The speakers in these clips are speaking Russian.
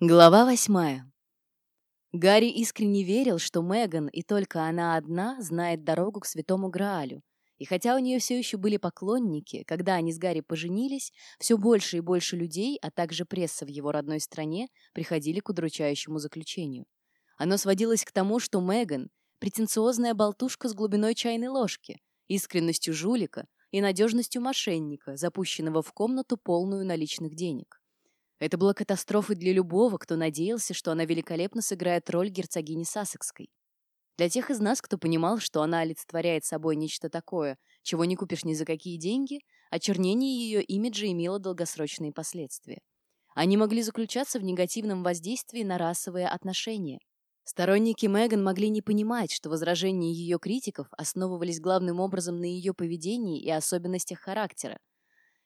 Глава восьмая. Гарри искренне верил, что Меган и только она одна знает дорогу к святому Граалю. И хотя у нее все еще были поклонники, когда они с Гарри поженились, все больше и больше людей, а также пресса в его родной стране, приходили к удручающему заключению. Оно сводилось к тому, что Меган — претенциозная болтушка с глубиной чайной ложки, искренностью жулика и надежностью мошенника, запущенного в комнату полную наличных денег. Это была катастрофой для любого, кто надеялся, что она великолепно сыграет роль герцогини Сассекской. Для тех из нас, кто понимал, что она олицетворяет собой нечто такое, чего не купишь ни за какие деньги, очернение ее имиджа имело долгосрочные последствия. Они могли заключаться в негативном воздействии на расовые отношения. Сторонники Меган могли не понимать, что возражения ее критиков основывались главным образом на ее поведении и особенностях характера,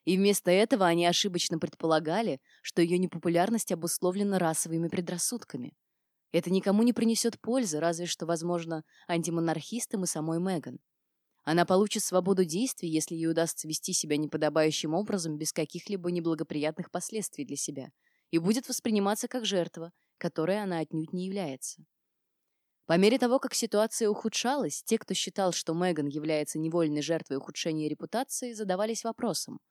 и вместо этого они ошибочно предполагали, что ее непопулярность обусловлена расовыми предрассудками. Это никому не принесет пользы, разве что, возможно, антимонархистам и самой Меган. Она получит свободу действий, если ей удастся вести себя неподобающим образом без каких-либо неблагоприятных последствий для себя, и будет восприниматься как жертва, которой она отнюдь не является. По мере того, как ситуация ухудшалась, те, кто считал, что Меган является невольной жертвой ухудшения репутации, задавались вопросом –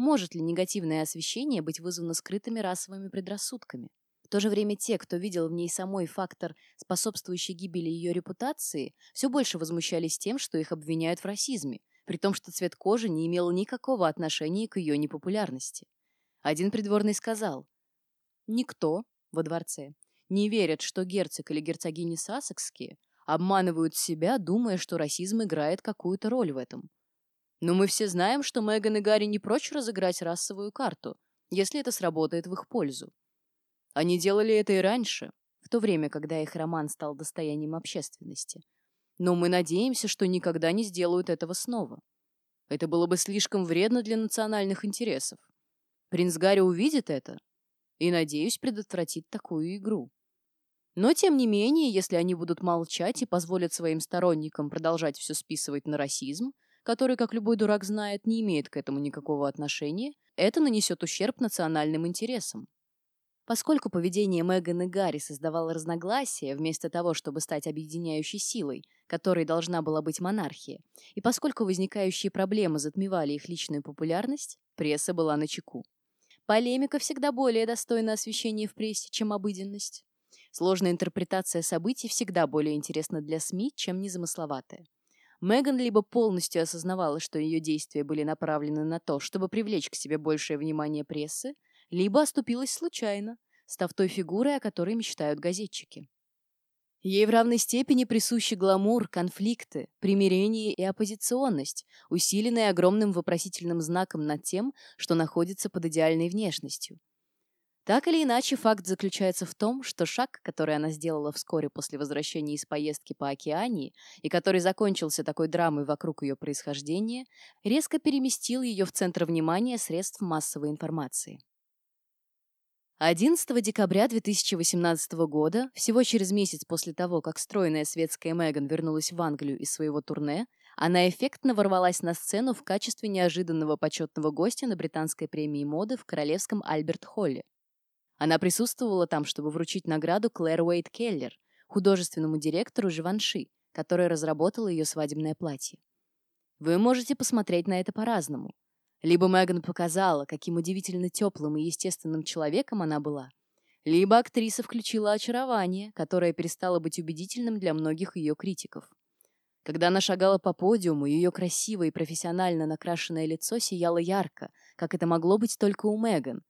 может ли негативное освещение быть вызвано скрытыми расовыми предрассудками? В то же время те, кто видел в ней самой фактор, способствующий гибели ее репутации, все больше возмущались тем, что их обвиняют в расизме, при том, что цвет кожи не имел никакого отношения к ее непопулярности. Один придворный сказал, «Никто во дворце не верит, что герцог или герцогини Сассекские обманывают себя, думая, что расизм играет какую-то роль в этом. Но мы все знаем, что Меган и Гарри не прочь разыграть расовую карту, если это сработает в их пользу. Они делали это и раньше, в то время, когда их роман стал достоянием общественности. Но мы надеемся, что никогда не сделают этого снова. Это было бы слишком вредно для национальных интересов. Принц Гарри увидит это и, надеюсь, предотвратит такую игру. Но, тем не менее, если они будут молчать и позволят своим сторонникам продолжать все списывать на расизм, который, как любой дурак знает, не имеет к этому никакого отношения, это нанесет ущерб национальным интересам. Поскольку поведение Меган и Гарри создавало разногласия, вместо того, чтобы стать объединяющей силой, которой должна была быть монархия, и поскольку возникающие проблемы затмевали их личную популярность, пресса была на чеку. Полемика всегда более достойна освещения в прессе, чем обыденность. Сложная интерпретация событий всегда более интересна для СМИ, чем незамысловатая. Меган либо полностью осознавала, что ее действия были направлены на то, чтобы привлечь к себе большее внимание прессы, либо оступилась случайно, став той фигурой, о которой мечтают газетчики. Ей в равной степени присущи гламур, конфликты, примирение и оппозиционность, усиленные огромным вопросительным знаком над тем, что находится под идеальной внешностью. Так или иначе, факт заключается в том, что шаг, который она сделала вскоре после возвращения из поездки по Океании и который закончился такой драмой вокруг ее происхождения, резко переместил ее в центр внимания средств массовой информации. 11 декабря 2018 года, всего через месяц после того, как стройная светская Меган вернулась в Англию из своего турне, она эффектно ворвалась на сцену в качестве неожиданного почетного гостя на британской премии моды в Королевском Альберт-Холле. Она присутствовала там, чтобы вручить награду Клэр Уэйт Келлер, художественному директору Живанши, который разработал ее свадебное платье. Вы можете посмотреть на это по-разному. Либо Меган показала, каким удивительно теплым и естественным человеком она была, либо актриса включила очарование, которое перестало быть убедительным для многих ее критиков. Когда она шагала по подиуму, ее красивое и профессионально накрашенное лицо сияло ярко, как это могло быть только у Меган,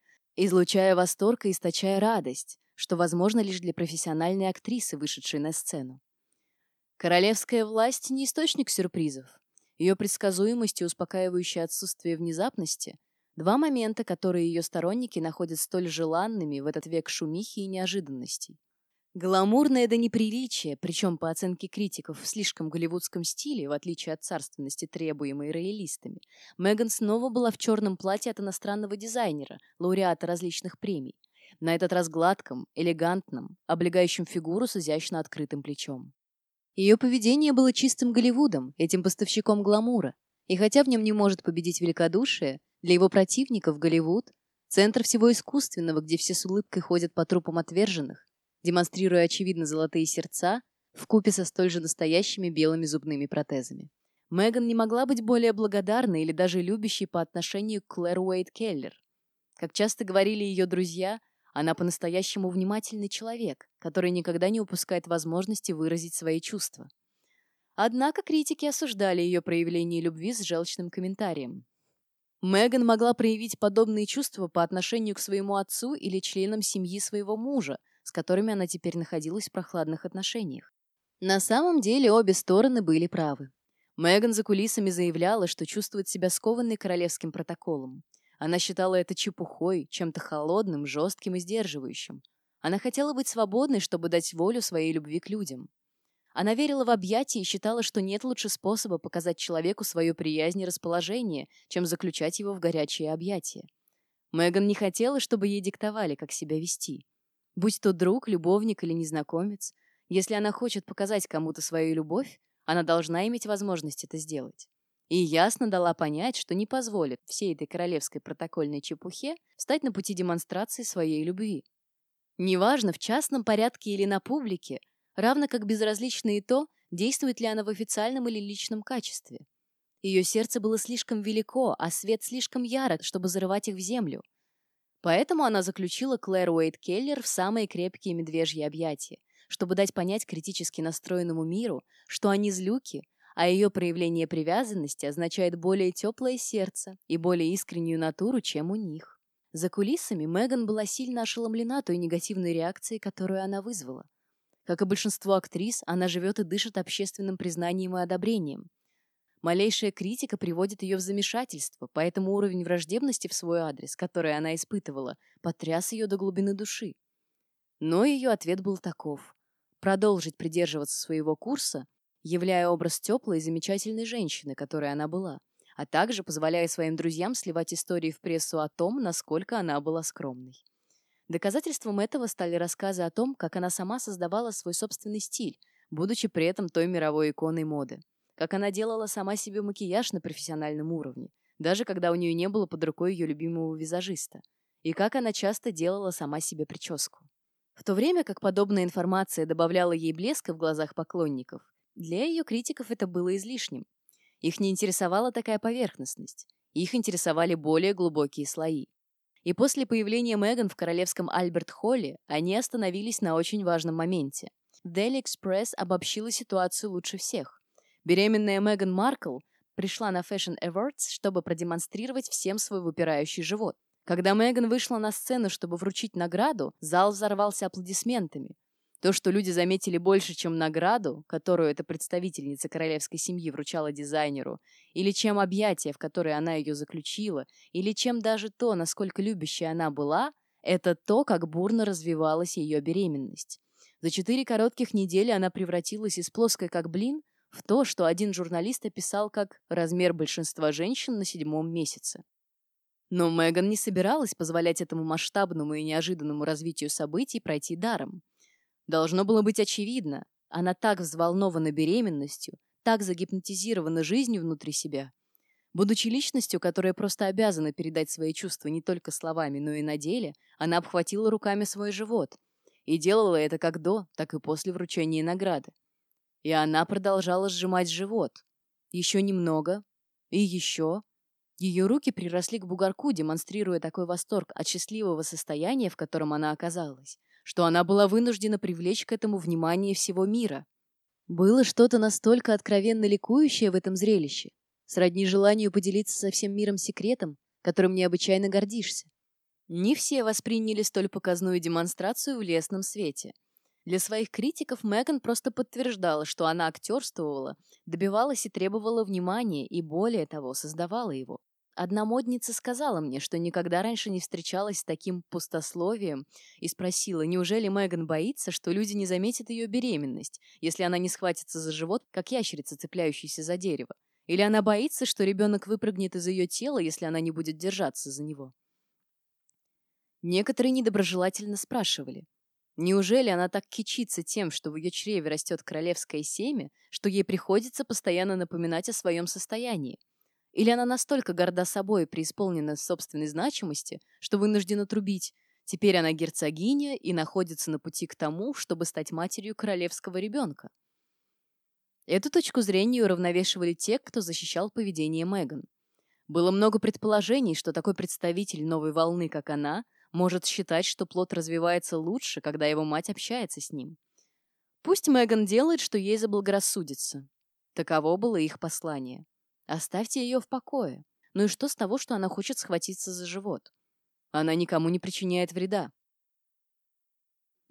излучая восторг и источая радость, что возможно лишь для профессиональной актрисы, вышедшей на сцену. Королевская власть не источник сюрпризов. Ее предсказуемость и успокаивающее отсутствие внезапности – два момента, которые ее сторонники находят столь желанными в этот век шумихи и неожиданностей. Гламурное до неприличия, причем по оценке критиков в слишком голливудском стиле, в отличие от царственности, требуемой роялистами, Меган снова была в черном платье от иностранного дизайнера, лауреата различных премий. На этот раз гладком, элегантном, облегающем фигуру с изящно открытым плечом. Ее поведение было чистым Голливудом, этим поставщиком гламура. И хотя в нем не может победить великодушие, для его противников Голливуд центр всего искусственного, где все с улыбкой ходят по трупам отверженных, демонстрируя очевидно золотые сердца, в купе со столь же настоящими белыми зубными протезами. Меган не могла быть более благодарной или даже любящей по отношению к Клэр Уэйт Келлер. Как часто говорили ее друзья, она по-настоящему внимательный человек, который никогда не упускает возможности выразить свои чувства. Однако критики осуждали ее проявление любви с желчным комментарием. Меган могла проявить подобные чувства по отношению к своему отцу или членам семьи своего мужа, с которыми она теперь находилась в прохладных отношениях. На самом деле обе стороны были правы. Меган за кулисами заявляла, что чувствует себя скованной королевским протоколом. Она считала это чепухой, чем-то холодным, жестким и сдерживающим. Она хотела быть свободной, чтобы дать волю своей любви к людям. Она верила в объятия и считала, что нет лучше способа показать человеку свою приязнь и расположение, чем заключать его в горячие объятия. Меган не хотела, чтобы ей диктовали, как себя вести. Будь то друг, любовник или незнакомец, если она хочет показать кому-то свою любовь, она должна иметь возможность это сделать. И ясно дала понять, что не позволит всей этой королевской протокольной чепухе встать на пути демонстрации своей любви. Неважно, в частном порядке или на публике, равно как безразлично и то, действует ли она в официальном или личном качестве. Ее сердце было слишком велико, а свет слишком ярок, чтобы зарывать их в землю. Поэтому она заключила Клэр Уэйт Келлер в самые крепкие медвежьи объятия, чтобы дать понять критически настроенному миру, что они злюки, а ее проявление привязанности означает более теплое сердце и более искреннюю натуру, чем у них. За кулисами Меган была сильно ошеломлена той негативной реакцией, которую она вызвала. Как и большинство актрис, она живет и дышит общественным признанием и одобрением. Малейшая критика приводит ее в замешательство, поэтому уровень враждебности в свой адрес, который она испытывала, потряс ее до глубины души. Но ее ответ был таков. Продолжить придерживаться своего курса, являя образ теплой и замечательной женщины, которой она была, а также позволяя своим друзьям сливать истории в прессу о том, насколько она была скромной. Доказательством этого стали рассказы о том, как она сама создавала свой собственный стиль, будучи при этом той мировой иконой моды. Как она делала сама себе макияж на профессиональном уровне, даже когда у нее не было под рукой ее любимого визажиста. И как она часто делала сама себе прическу. В то время как подобная информация добавляла ей блеска в глазах поклонников, для ее критиков это было излишним. Их не интересовала такая поверхностность. Их интересовали более глубокие слои. И после появления Меган в королевском Альберт-Холле они остановились на очень важном моменте. Daily Express обобщила ситуацию лучше всех. Беременная Меган Маркл пришла на Fashion Awards, чтобы продемонстрировать всем свой выпирающий живот. Когда Меган вышла на сцену, чтобы вручить награду, зал взорвался аплодисментами. То, что люди заметили больше, чем награду, которую эта представительница королевской семьи вручала дизайнеру, или чем объятия, в которые она ее заключила, или чем даже то, насколько любящей она была, это то, как бурно развивалась ее беременность. За четыре коротких недели она превратилась из плоской как блин в то, что один журналист описал как размер большинства женщин на седьмом месяце. Но Меган не собиралась позволять этому масштабному и неожиданному развитию событий пройти даром. Должно было быть очевидно. Она так взволнована беременностью, так загипнотизирована жизнью внутри себя. Будучи личностью, которая просто обязана передать свои чувства не только словами, но и на деле, она обхватила руками свой живот. И делала это как до, так и после вручения награды. И она продолжала сжимать живот. Еще немного. И еще. Ее руки приросли к бугорку, демонстрируя такой восторг от счастливого состояния, в котором она оказалась что она была вынуждена привлечь к этому внимание всего мира. Было что-то настолько откровенно ликующее в этом зрелище, сродни желанию поделиться со всем миром секретом, которым необычайно гордишься. Не все восприняли столь показную демонстрацию в лесном свете. Для своих критиков Меган просто подтверждала, что она актерствовала, добивалась и требовала внимания, и более того, создавала его. Одна модница сказала мне, что никогда раньше не встречалась с таким пустословием и спросила, неужели Меган боится, что люди не заметят ее беременность, если она не схватится за живот, как ящерица, цепляющаяся за дерево? Или она боится, что ребенок выпрыгнет из ее тела, если она не будет держаться за него? Некоторые недоброжелательно спрашивали, неужели она так кичится тем, что в ее чреве растет королевское семя, что ей приходится постоянно напоминать о своем состоянии? Или она настолько горда собой и преисполнена собственной значимости, что вынуждена трубить. Теперь она герцогиня и находится на пути к тому, чтобы стать матерью королевского ребенка. Эту точку зрения уравновешивали те, кто защищал поведение Меган. Было много предположений, что такой представитель новой волны, как она, может считать, что плод развивается лучше, когда его мать общается с ним. Пусть Меган делает, что ей заблагорассудится. Таково было их послание. Оставьте ее в покое. Ну и что с того, что она хочет схватиться за живот? Она никому не причиняет вреда.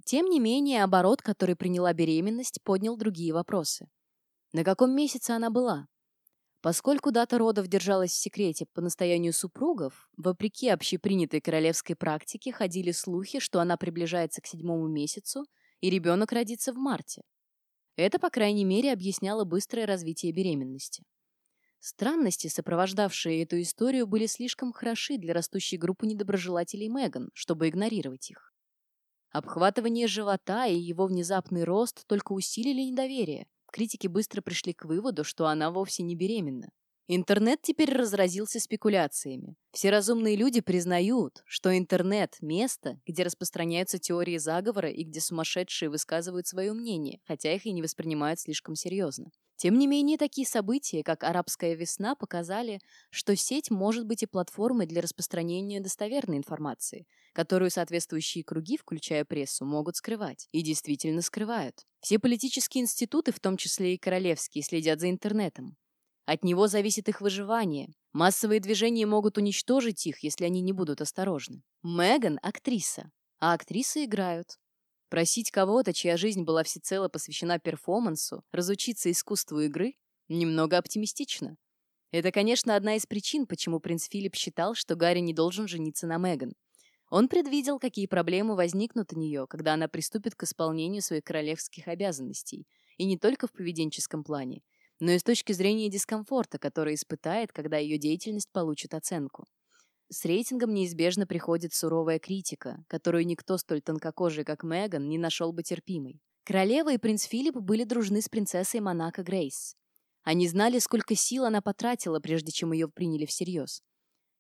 Тем не менее, оборот, который приняла беременность, поднял другие вопросы. На каком месяце она была? Поскольку дата родов держалась в секрете по настоянию супругов, вопреки общепринятой королевской практике ходили слухи, что она приближается к седьмому месяцу, и ребенок родится в марте. Это, по крайней мере, объясняло быстрое развитие беременности. Странности, сопровождавшие эту историю, были слишком хороши для растущей группы недоброжелателей Меган, чтобы игнорировать их. Обхватывание живота и его внезапный рост только усилили недоверие. Критики быстро пришли к выводу, что она вовсе не беременна. Интернет теперь разразился спекуляциями. Все разумные люди признают, что интернет – место, где распространяются теории заговора и где сумасшедшие высказывают свое мнение, хотя их и не воспринимают слишком серьезно. Тем не менее, такие события, как «Арабская весна», показали, что сеть может быть и платформой для распространения достоверной информации, которую соответствующие круги, включая прессу, могут скрывать. И действительно скрывают. Все политические институты, в том числе и королевские, следят за интернетом. От него зависит их выживание. Массовые движения могут уничтожить их, если они не будут осторожны. Меган – актриса, а актрисы играют. Просить кого-то, чья жизнь была всецело посвящена перформансу, разучиться искусству игры – немного оптимистично. Это, конечно, одна из причин, почему принц Филипп считал, что Гарри не должен жениться на Меган. Он предвидел, какие проблемы возникнут у нее, когда она приступит к исполнению своих королевских обязанностей, и не только в поведенческом плане – но и с точки зрения дискомфорта, который испытает, когда ее деятельность получит оценку. С рейтингом неизбежно приходит суровая критика, которую никто столь тонкокожий, как Меган, не нашел бы терпимой. Королева и принц Филипп были дружны с принцессой Монако Грейс. Они знали, сколько сил она потратила, прежде чем ее приняли всерьез.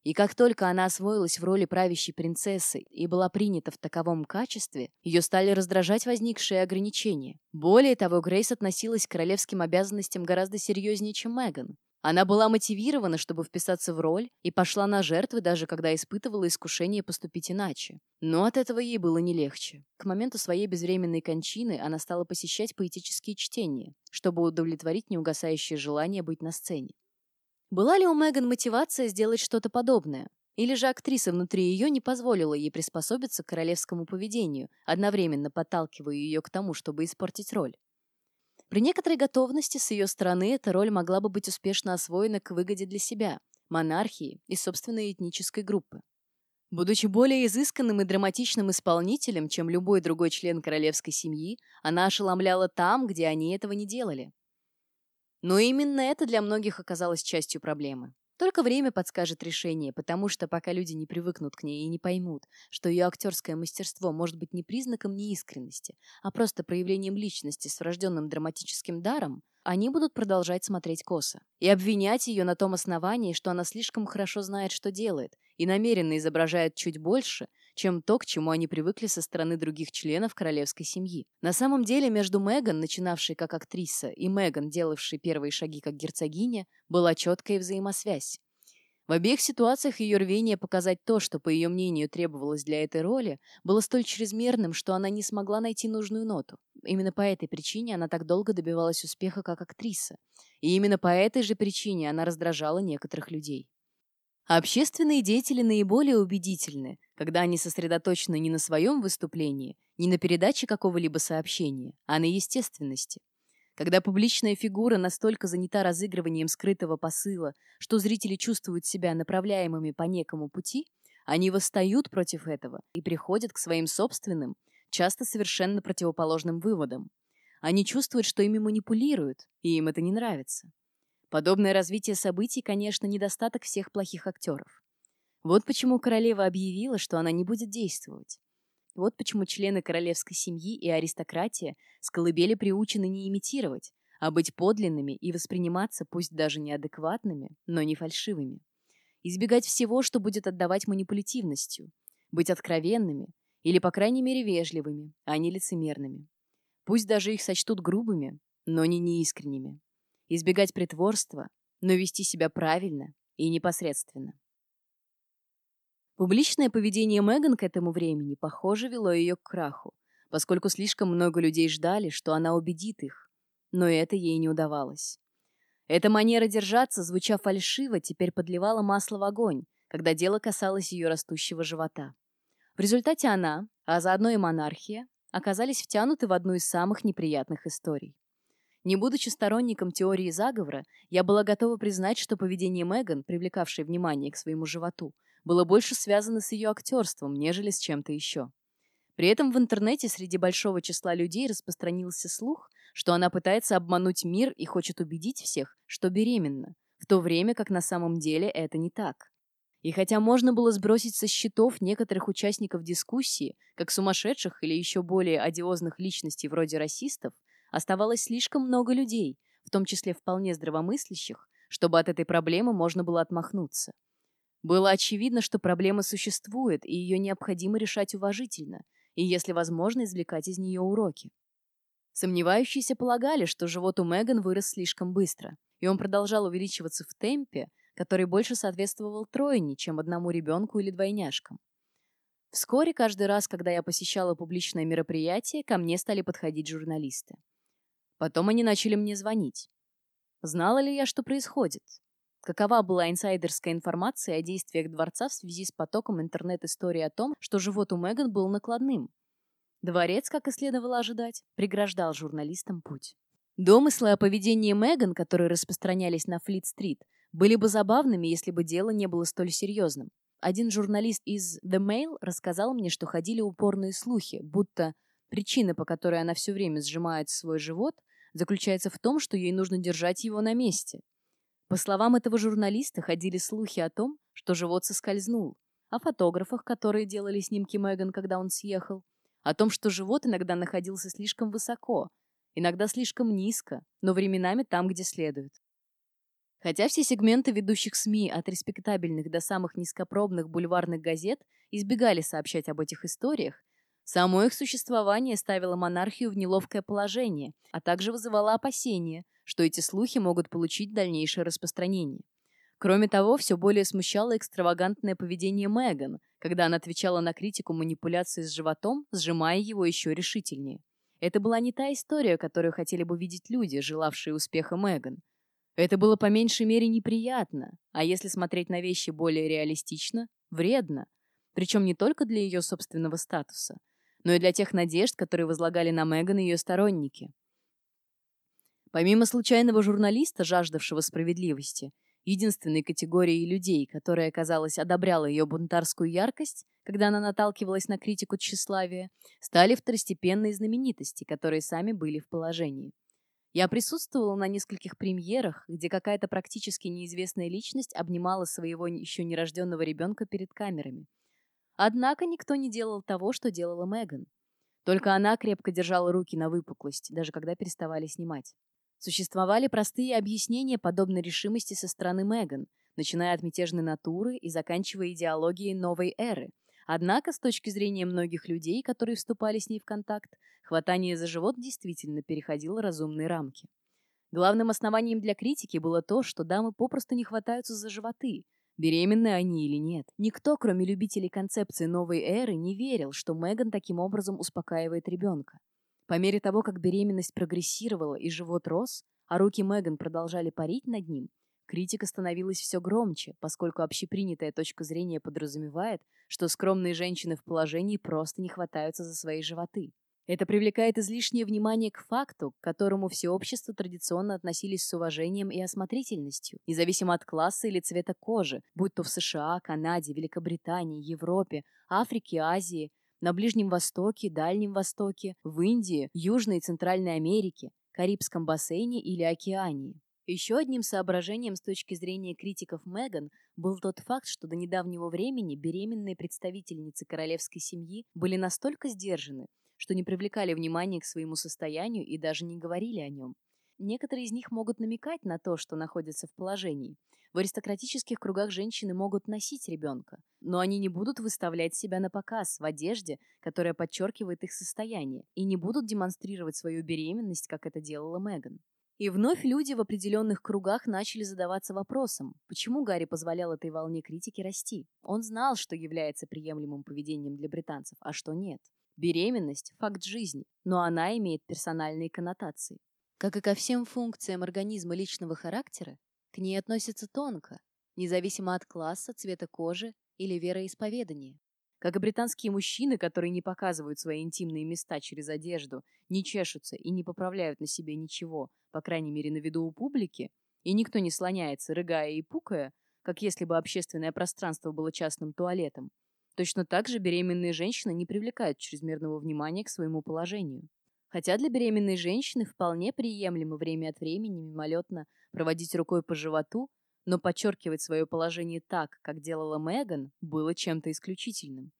И как только она освоилась в роли правящей принцессы и была принята в таковом качестве, ее стали раздражать возникшие ограничения. Более того, Грейс относилась к королевским обязанностям гораздо серьезнее, чем Меган. Она была мотивирована, чтобы вписаться в роль, и пошла на жертвы, даже когда испытывала искушение поступить иначе. Но от этого ей было не легче. К моменту своей безвременной кончины она стала посещать поэтические чтения, чтобы удовлетворить неугасающее желание быть на сцене. Была ли у Меган мотивация сделать что-то подобное? Или же актриса внутри ее не позволила ей приспособиться к королевскому поведению, одновременно подталкивая ее к тому, чтобы испортить роль? При некоторой готовности с ее стороны эта роль могла бы быть успешно освоена к выгоде для себя, монархии и собственной этнической группы. Будучи более изысканным и драматичным исполнителем, чем любой другой член королевской семьи, она ошеломляла там, где они этого не делали. Но именно это для многих оказалось частью проблемы. Только время подскажет решение, потому что пока люди не привыкнут к ней и не поймут, что ее актерское мастерство может быть не признаком неискренности, а просто проявлением личности с врожденным драматическим даром, они будут продолжать смотреть косо и обвинять ее на том основании, что она слишком хорошо знает, что делает, и намеренно изображает чуть больше, чем то, к чему они привыкли со стороны других членов королевской семьи. На самом деле между Меган, начинавшей как актриса, и Меган, делавшей первые шаги как герцогиня, была четкая взаимосвязь. В обеих ситуациях ее рвение показать то, что, по ее мнению, требовалось для этой роли, было столь чрезмерным, что она не смогла найти нужную ноту. Именно по этой причине она так долго добивалась успеха как актриса. И именно по этой же причине она раздражала некоторых людей. А общественные деятели наиболее убедительны, когда они сосредоточены не на своем выступлении, не на передаче какого-либо сообщения, а на естественности. Когда публичная фигура настолько занята разыгрыванием скрытого посыла, что зрители чувствуют себя направляемыми по некому пути, они восстают против этого и приходят к своим собственным, часто совершенно противоположным выводам. Они чувствуют, что ими манипулируют, и им это не нравится. Подобное развитие событий, конечно, недостаток всех плохих актеров. Вот почему королева объявила, что она не будет действовать. Вот почему члены королевской семьи и аристократия с колыбели приучены не имитировать, а быть подлинными и восприниматься пусть даже неадекватными, но не фальшивыми. Избегать всего, что будет отдавать манипулятивностью. Быть откровенными или, по крайней мере, вежливыми, а не лицемерными. Пусть даже их сочтут грубыми, но не неискренними. Избегать притворства, но вести себя правильно и непосредственно. Публичное поведение Меган к этому времени, похоже, вело ее к краху, поскольку слишком много людей ждали, что она убедит их. Но это ей не удавалось. Эта манера держаться, звуча фальшиво, теперь подливала масло в огонь, когда дело касалось ее растущего живота. В результате она, а заодно и монархия, оказались втянуты в одну из самых неприятных историй. Не будучи сторонником теории заговора, я была готова признать, что поведение Меган, привлекавшее внимание к своему животу, было больше связано с ее актерством, нежели с чем-то еще. При этом в интернете среди большого числа людей распространился слух, что она пытается обмануть мир и хочет убедить всех, что беременна, в то время как на самом деле это не так. И хотя можно было сбросить со счетов некоторых участников дискуссии, как сумасшедших или еще более одиозных личностей вроде расистов, оставалось слишком много людей, в том числе вполне здравомыслящих, чтобы от этой проблемы можно было отмахнуться. Было очевидно, что проблема существует, и ее необходимо решать уважительно, и, если возможно, извлекать из нее уроки. Сомневающиеся полагали, что живот у Меган вырос слишком быстро, и он продолжал увеличиваться в темпе, который больше соответствовал тройне, чем одному ребенку или двойняшкам. Вскоре, каждый раз, когда я посещала публичное мероприятие, ко мне стали подходить журналисты. Потом они начали мне звонить. Знала ли я, что происходит? Какова была инсайдерская информация о действиях дворца в связи с потоком интернет-истории о том, что живот у Меган был накладным? Дворец, как и следовало ожидать, преграждал журналистам путь. Домыслы о поведении Меган, которые распространялись на Флит-стрит, были бы забавными, если бы дело не было столь серьезным. Один журналист из The Mail рассказал мне, что ходили упорные слухи, будто причина, по которой она все время сжимает свой живот, заключается в том, что ей нужно держать его на месте – по словам этого журналиста, ходили слухи о том, что живот соскользнул, о фотографах, которые делали снимки Меган, когда он съехал, о том, что живот иногда находился слишком высоко, иногда слишком низко, но временами там, где следует. Хотя все сегменты ведущих СМИ от респектабельных до самых низкопробных бульварных газет избегали сообщать об этих историях, само их существование ставило монархию в неловкое положение, а также вызывало опасения – что эти слухи могут получить дальнейшее распространение. Кроме того, все более смущало экстравагантное поведение Меган, когда она отвечала на критику манипуляции с животом, сжимая его еще решительнее. Это была не та история, которую хотели бы видеть люди, желавшие успеха Меган. Это было по меньшей мере неприятно, а если смотреть на вещи более реалистично, вредно. Причем не только для ее собственного статуса, но и для тех надежд, которые возлагали на Меган ее сторонники. Помимо случайного журналиста, жаждавшего справедливости, единственной категорией людей, которая, казалось, одобряла ее бунтарскую яркость, когда она наталкивалась на критику тщеславия, стали второстепенные знаменитости, которые сами были в положении. Я присутствовала на нескольких премьерах, где какая-то практически неизвестная личность обнимала своего еще нерожденного ребенка перед камерами. Однако никто не делал того, что делала Меган. Только она крепко держала руки на выпуклость, даже когда переставали снимать. Существовали простые объяснения подобной решимости со стороны Меган, начиная от мятежной натуры и заканчивая идеологией новой эры. Однако, с точки зрения многих людей, которые вступали с ней в контакт, хватание за живот действительно переходило разумные рамки. Главным основанием для критики было то, что дамы попросту не хватаются за животы, беременны они или нет. Никто, кроме любителей концепции новой эры, не верил, что Меган таким образом успокаивает ребенка. По мере того, как беременность прогрессировала и живот рос, а руки Меган продолжали парить над ним, критика становилась все громче, поскольку общепринятая точка зрения подразумевает, что скромные женщины в положении просто не хватаются за свои животы. Это привлекает излишнее внимание к факту, к которому все общество традиционно относились с уважением и осмотрительностью, независимо от класса или цвета кожи, будь то в США, Канаде, Великобритании, Европе, Африке, Азии, на Ближнем Востоке, Дальнем Востоке, в Индии, Южной и Центральной Америке, Карибском бассейне или Океании. Еще одним соображением с точки зрения критиков Меган был тот факт, что до недавнего времени беременные представительницы королевской семьи были настолько сдержаны, что не привлекали внимания к своему состоянию и даже не говорили о нем. некоторые из них могут намекать на то, что находятся в положении. В аристократических кругах женщины могут носить ребенка, но они не будут выставлять себя на показ в одежде, которая подчеркивает их состояние, и не будут демонстрировать свою беременность, как это делала Меган. И вновь люди в определенных кругах начали задаваться вопросом, почему Гарри позволял этой волне критики расти. Он знал, что является приемлемым поведением для британцев, а что нет. Беременность – факт жизни, но она имеет персональные коннотации. Как и ко всем функциям организма личного характера, к ней относятся тонко, независимо от класса, цвета кожи или вероисповедания. Как и британские мужчины, которые не показывают свои интимные места через одежду, не чешутся и не поправляют на себе ничего, по крайней мере на виду у публики, и никто не слоняется, рыгая и пукая, как если бы общественное пространство было частным туалетом, Точно так же беременные женщины не привлекают чрезмерного внимания к своему положению. Хотя для беременной женщины вполне приемлемо время от времени мимолетно проводить рукой по животу, но подчеркивать свое положение так, как делала Меган, было чем-то исключительным.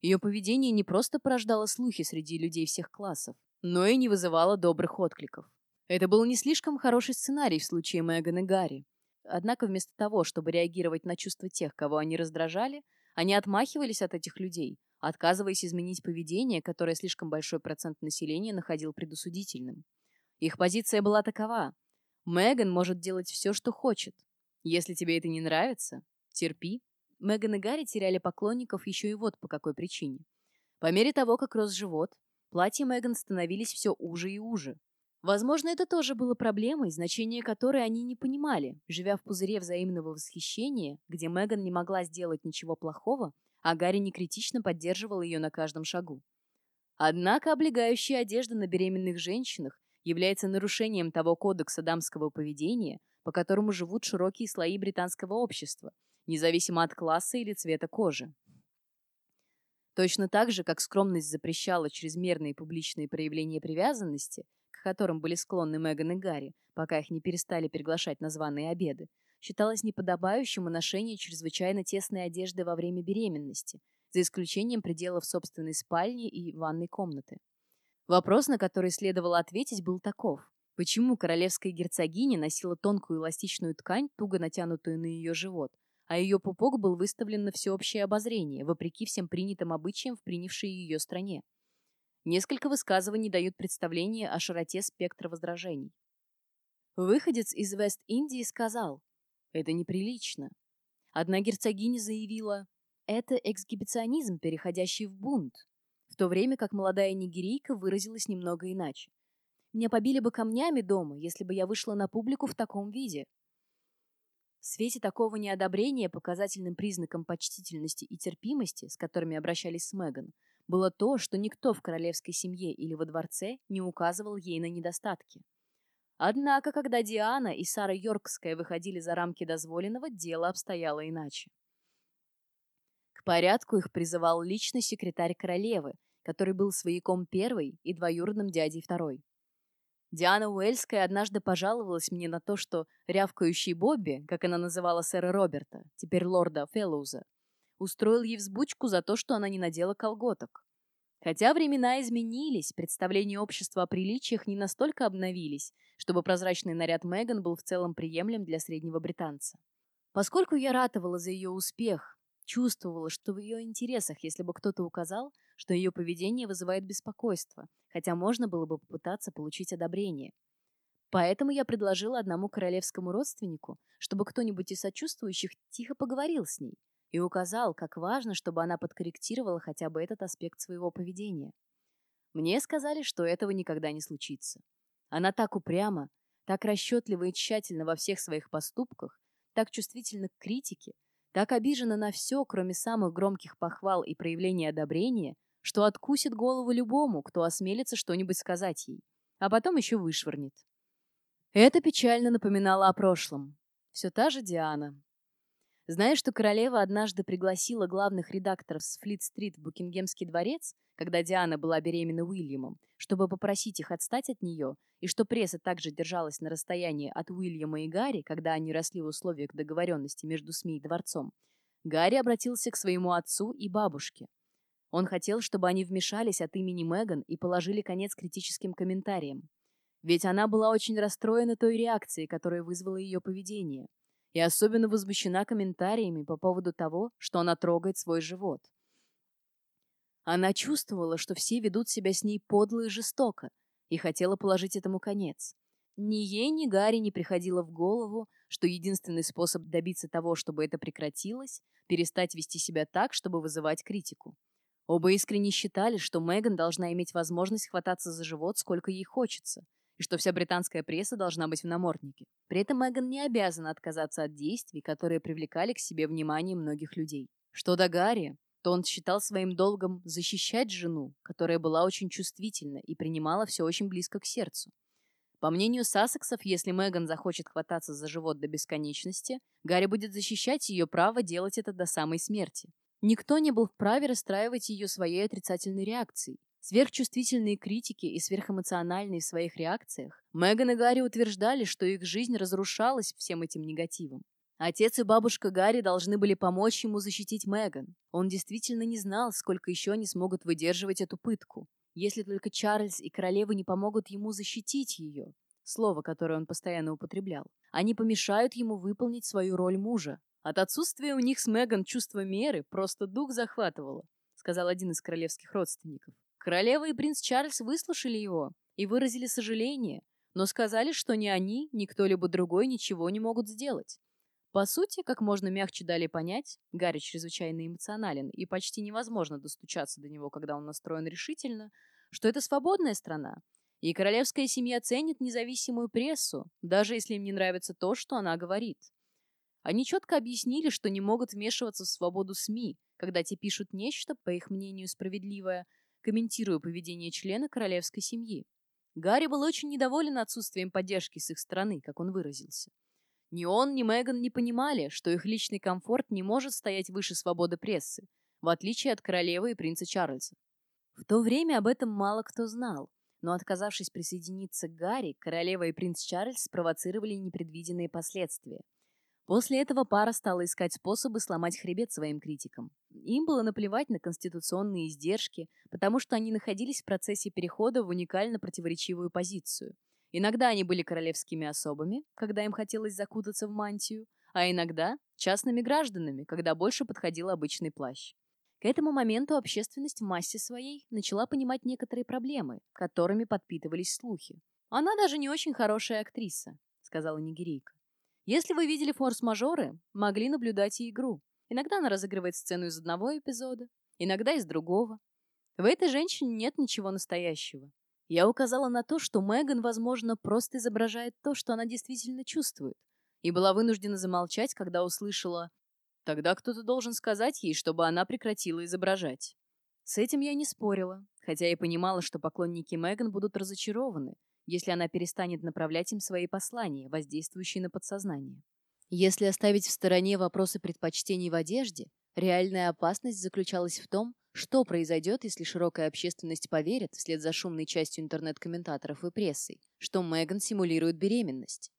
Ее поведение не просто порождало слухи среди людей всех классов, но и не вызывало добрых откликов. Это был не слишком хороший сценарий в случае Меган и Гарри. Однако вместо того, чтобы реагировать на чувства тех, кого они раздражали, они отмахивались от этих людей, отказываясь изменить поведение, которое слишком большой процент населения находил предусудительным. Их позиция была такова. Меган может делать все, что хочет. Если тебе это не нравится, терпи. Меган и Гарри теряли поклонников еще и вот по какой причине. По мере того, как рос живот, платья Меган становились все уже и уже. Возможно, это тоже было проблемой, значение которой они не понимали, живя в пузыре взаимного восхищения, где Меган не могла сделать ничего плохого, а Гарри не критично поддерживал ее на каждом шагу. Однако облегающая одежда на беременных женщинах является нарушением того кодекса дамского поведения, по которому живут широкие слои британского общества, независимо от класса или цвета кожи. Точно так же, как скромность запрещала чрезмерные публичные проявления привязанности – которым были склонны Меган и Гарри, пока их не перестали приглашать на званые обеды, считалось неподобающим ношение чрезвычайно тесной одежды во время беременности, за исключением пределов собственной спальни и ванной комнаты. Вопрос, на который следовало ответить, был таков. Почему королевская герцогиня носила тонкую эластичную ткань, туго натянутую на ее живот, а ее пупок был выставлен на всеобщее обозрение, вопреки всем принятым обычаям в принявшей ее стране? Несколько высказываний дают представление о широте спектра возражений. Выходец из Вест-Индии сказал, это неприлично. Одна герцогиня заявила, это эксгибиционизм, переходящий в бунт, в то время как молодая нигерийка выразилась немного иначе. Меня побили бы камнями дома, если бы я вышла на публику в таком виде. В свете такого неодобрения показательным признаком почтительности и терпимости, с которыми обращались с Меган, было то, что никто в королевской семье или во дворце не указывал ей на недостатки. Однако, когда Диана и Сара Йоркская выходили за рамки дозволенного, дело обстояло иначе. К порядку их призывал личный секретарь королевы, который был свояком первой и двоюродным дядей второй. Диана Уэльская однажды пожаловалась мне на то, что рявкающий Бобби, как она называла сэра Роберта, теперь лорда Феллоуза, устроил ей взбучку за то, что она не надела колготок. Хотя времена изменились, представления общества о приличиях не настолько обновились, чтобы прозрачный наряд Меган был в целом приемлем для среднего британца. Поскольку я ратовала за ее успех, чувствовала, что в ее интересах, если бы кто-то указал, что ее поведение вызывает беспокойство, хотя можно было бы попытаться получить одобрение. Поэтому я предложила одному королевскому родственнику, чтобы кто-нибудь из сочувствующих тихо поговорил с ней, и указал, как важно, чтобы она подкорректировала хотя бы этот аспект своего поведения. Мне сказали, что этого никогда не случится. Она так упряма, так расчетлива и тщательна во всех своих поступках, так чувствительна к критике, так обижена на все, кроме самых громких похвал и проявления одобрения, что откусит голову любому, кто осмелится что-нибудь сказать ей, а потом еще вышвырнет. Это печально напоминало о прошлом. Все та же Диана, Зная, что королева однажды пригласила главных редакторов с Флит-стрит в Букингемский дворец, когда Диана была беременна Уильямом, чтобы попросить их отстать от нее, и что пресса также держалась на расстоянии от Уильяма и Гарри, когда они росли в условиях договоренности между СМИ и дворцом, Гарри обратился к своему отцу и бабушке. Он хотел, чтобы они вмешались от имени Меган и положили конец критическим комментариям. Ведь она была очень расстроена той реакцией, которая вызвала ее поведение, и особенно возмущена комментариями по поводу того, что она трогает свой живот. Она чувствовала, что все ведут себя с ней подло и жестоко, и хотела положить этому конец. Ни ей, ни Гарри не приходило в голову, что единственный способ добиться того, чтобы это прекратилось, перестать вести себя так, чтобы вызывать критику. Оба искренне считали, что Меган должна иметь возможность хвататься за живот, сколько ей хочется, и что вся британская пресса должна быть в наморднике. При этом Меган не обязана отказаться от действий, которые привлекали к себе внимание многих людей. Что до Гарри, то он считал своим долгом защищать жену, которая была очень чувствительна и принимала все очень близко к сердцу. По мнению Сассексов, если Меган захочет хвататься за живот до бесконечности, Гарри будет защищать ее право делать это до самой смерти. Никто не был вправе расстраивать ее своей отрицательной реакцией. Сверхчувствительные критики и сверхэмоциональные в своих реакциях, Меган и Гарри утверждали, что их жизнь разрушалась всем этим негативом. Отец и бабушка Гарри должны были помочь ему защитить Меган. Он действительно не знал, сколько еще они смогут выдерживать эту пытку. Если только Чарльз и королева не помогут ему защитить ее, слово, которое он постоянно употреблял, они помешают ему выполнить свою роль мужа. От отсутствия у них с Меган чувства меры просто дух захватывало, сказал один из королевских родственников. Королева и принц Чарльз выслушали его и выразили сожаление, но сказали, что ни они, ни кто-либо другой ничего не могут сделать. По сути, как можно мягче дали понять, Гарри чрезвычайно эмоционален, и почти невозможно достучаться до него, когда он настроен решительно, что это свободная страна, и королевская семья ценит независимую прессу, даже если им не нравится то, что она говорит. Они четко объяснили, что не могут вмешиваться в свободу СМИ, когда те пишут нечто, по их мнению, справедливое, комментируя поведение члена королевской семьи. Гарри был очень недоволен отсутствием поддержки с их стороны, как он выразился. Ни он, ни Меган не понимали, что их личный комфорт не может стоять выше свободы прессы, в отличие от королевы и принца Чарльза. В то время об этом мало кто знал, но отказавшись присоединиться к Гарри, королева и принц Чарльз спровоцировали непредвиденные последствия. После этого пара стала искать способы сломать хребет своим критикам. Им было наплевать на конституционные издержки, потому что они находились в процессе перехода в уникально противоречивую позицию – Иногда они были королевскими особами, когда им хотелось закутаться в мантию, а иногда частными гражданами, когда больше подходил обычный плащ. К этому моменту общественность в массе своей начала понимать некоторые проблемы, которыми подпитывались слухи. «Она даже не очень хорошая актриса», — сказала нигерийка. «Если вы видели форс-мажоры, могли наблюдать и игру. Иногда она разыгрывает сцену из одного эпизода, иногда из другого. В этой женщине нет ничего настоящего. Я указала на то, что Меган, возможно, просто изображает то, что она действительно чувствует, и была вынуждена замолчать, когда услышала «Тогда кто-то должен сказать ей, чтобы она прекратила изображать». С этим я не спорила, хотя и понимала, что поклонники Меган будут разочарованы, если она перестанет направлять им свои послания, воздействующие на подсознание. Если оставить в стороне вопросы предпочтений в одежде, реальная опасность заключалась в том, что произойдет, если широкая общественность поверит, вслед за шумной частью интернет-комментаторов и прессой, что Меган симулирует беременность?